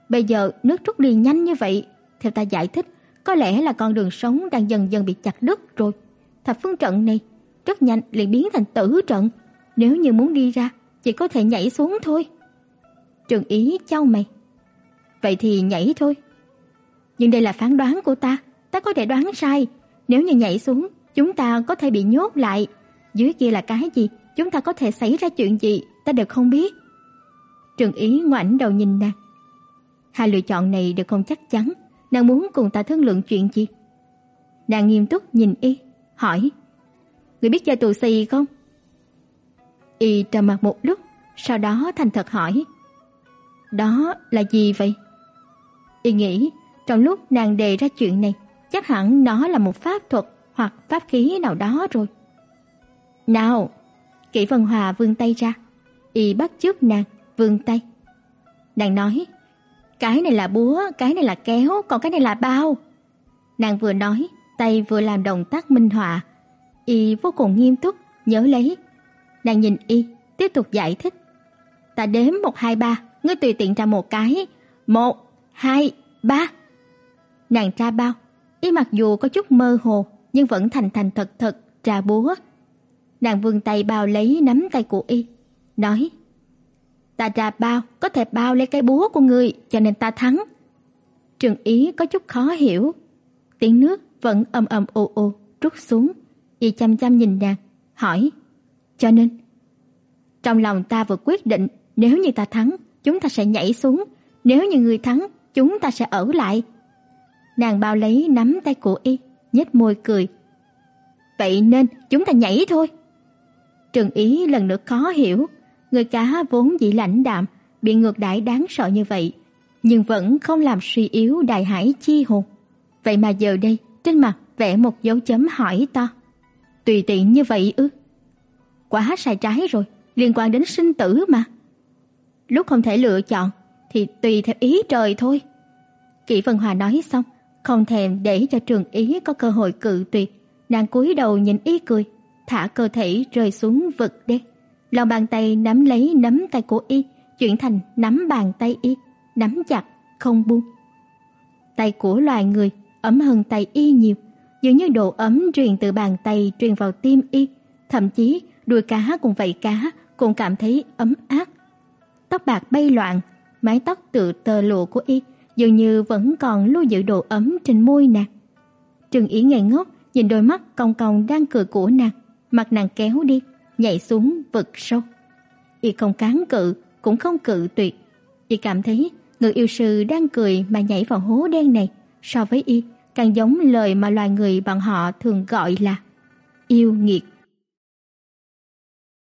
bây giờ nước rút đi nhanh như vậy, theo ta giải thích, có lẽ là con đường sống đang dần dần bị chặt đứt rồi. Thập phương trận này rất nhanh liền biến thành tử trận, nếu như muốn đi ra, chỉ có thể nhảy xuống thôi. Trường Ý chau mày. Vậy thì nhảy thôi. Nhưng đây là phán đoán của ta, ta có thể đoán sai, nếu như nhảy xuống, chúng ta có thể bị nhốt lại. Dưới kia là cái gì? chúng ta có thể xảy ra chuyện gì, ta đều không biết. Trừng Ý ngoảnh đầu nhìn nàng. Hai lựa chọn này đều không chắc chắn, nàng muốn cùng ta thương lượng chuyện gì? Nàng nghiêm túc nhìn y, hỏi: "Người biết chơi tù xì không?" Y trầm mặc một lúc, sau đó thành thật hỏi: "Đó là gì vậy?" Y nghĩ, trong lúc nàng đề ra chuyện này, chắc hẳn nó là một pháp thuật hoặc pháp khí nào đó rồi. "Nào, Kỷ Vân Hòa vươn tay ra, y bắt chước nàng, vươn tay. Nàng nói, cái này là búa, cái này là kéo, còn cái này là bao. Nàng vừa nói, tay vừa làm động tác minh họa. Y vô cùng nghiêm túc, nhớ lấy. Nàng nhìn y, tiếp tục giải thích. Ta đếm một hai ba, ngươi tùy tiện ra một cái. một hai ba Nàng tra bao, y mặc dù có chút mơ hồ, nhưng vẫn thành thành thật thật trà búa. Nàng vươn tay bao lấy nắm tay của y, nói: "Ta ra bao, có thể bao lấy cái búa của ngươi, cho nên ta thắng." Trường Ý có chút khó hiểu. Tiếng nước vẫn ầm ầm ồ ồ rút xuống, y chăm chăm nhìn nàng, hỏi: "Cho nên?" Trong lòng ta vừa quyết định, nếu như ta thắng, chúng ta sẽ nhảy xuống, nếu như người thắng, chúng ta sẽ ở lại. Nàng bao lấy nắm tay của y, nhếch môi cười. Vậy nên chúng ta nhảy thôi. Trừng Ý lần nữa khó hiểu, người cá vốn dĩ lãnh đạm, bị ngược đãi đáng sợ như vậy, nhưng vẫn không làm suy yếu đại hải chi hồn. Vậy mà giờ đây, trên mặt vẽ một dấu chấm hỏi to. Tùy tiện như vậy ư? Quá sai trái rồi, liên quan đến sinh tử mà lúc không thể lựa chọn thì tùy theo ý trời thôi. Kỷ Vân Hòa nói xong, không thèm để cho Trường Ý có cơ hội cự tuyệt, nàng cúi đầu nhìn y cười, thả cơ thể rơi xuống vực đen. Lòng bàn tay nắm lấy nắm tay của y, chuyển thành nắm bàn tay y, nắm chặt không buông. Tay của loài người ấm hơn tay y nhiều, dường như độ ấm truyền từ bàn tay truyền vào tim y, thậm chí đuôi cá cùng vảy cá cũng cảm thấy ấm áp. Tóc bạc bay loạn, mái tóc tự tơ lụa của y dường như vẫn còn lưu giữ độ ấm trên môi nàng. Trừng Ý ngây ngốc nhìn đôi mắt cong cong đang cười của nàng, mặt nàng kéo đi, nhảy xuống vực sâu. Y không cán cự, cũng không cự tuyệt. Y cảm thấy người yêu sư đang cười mà nhảy vào hố đen này, so với y càng giống lời mà loài người bọn họ thường gọi là yêu nghiệt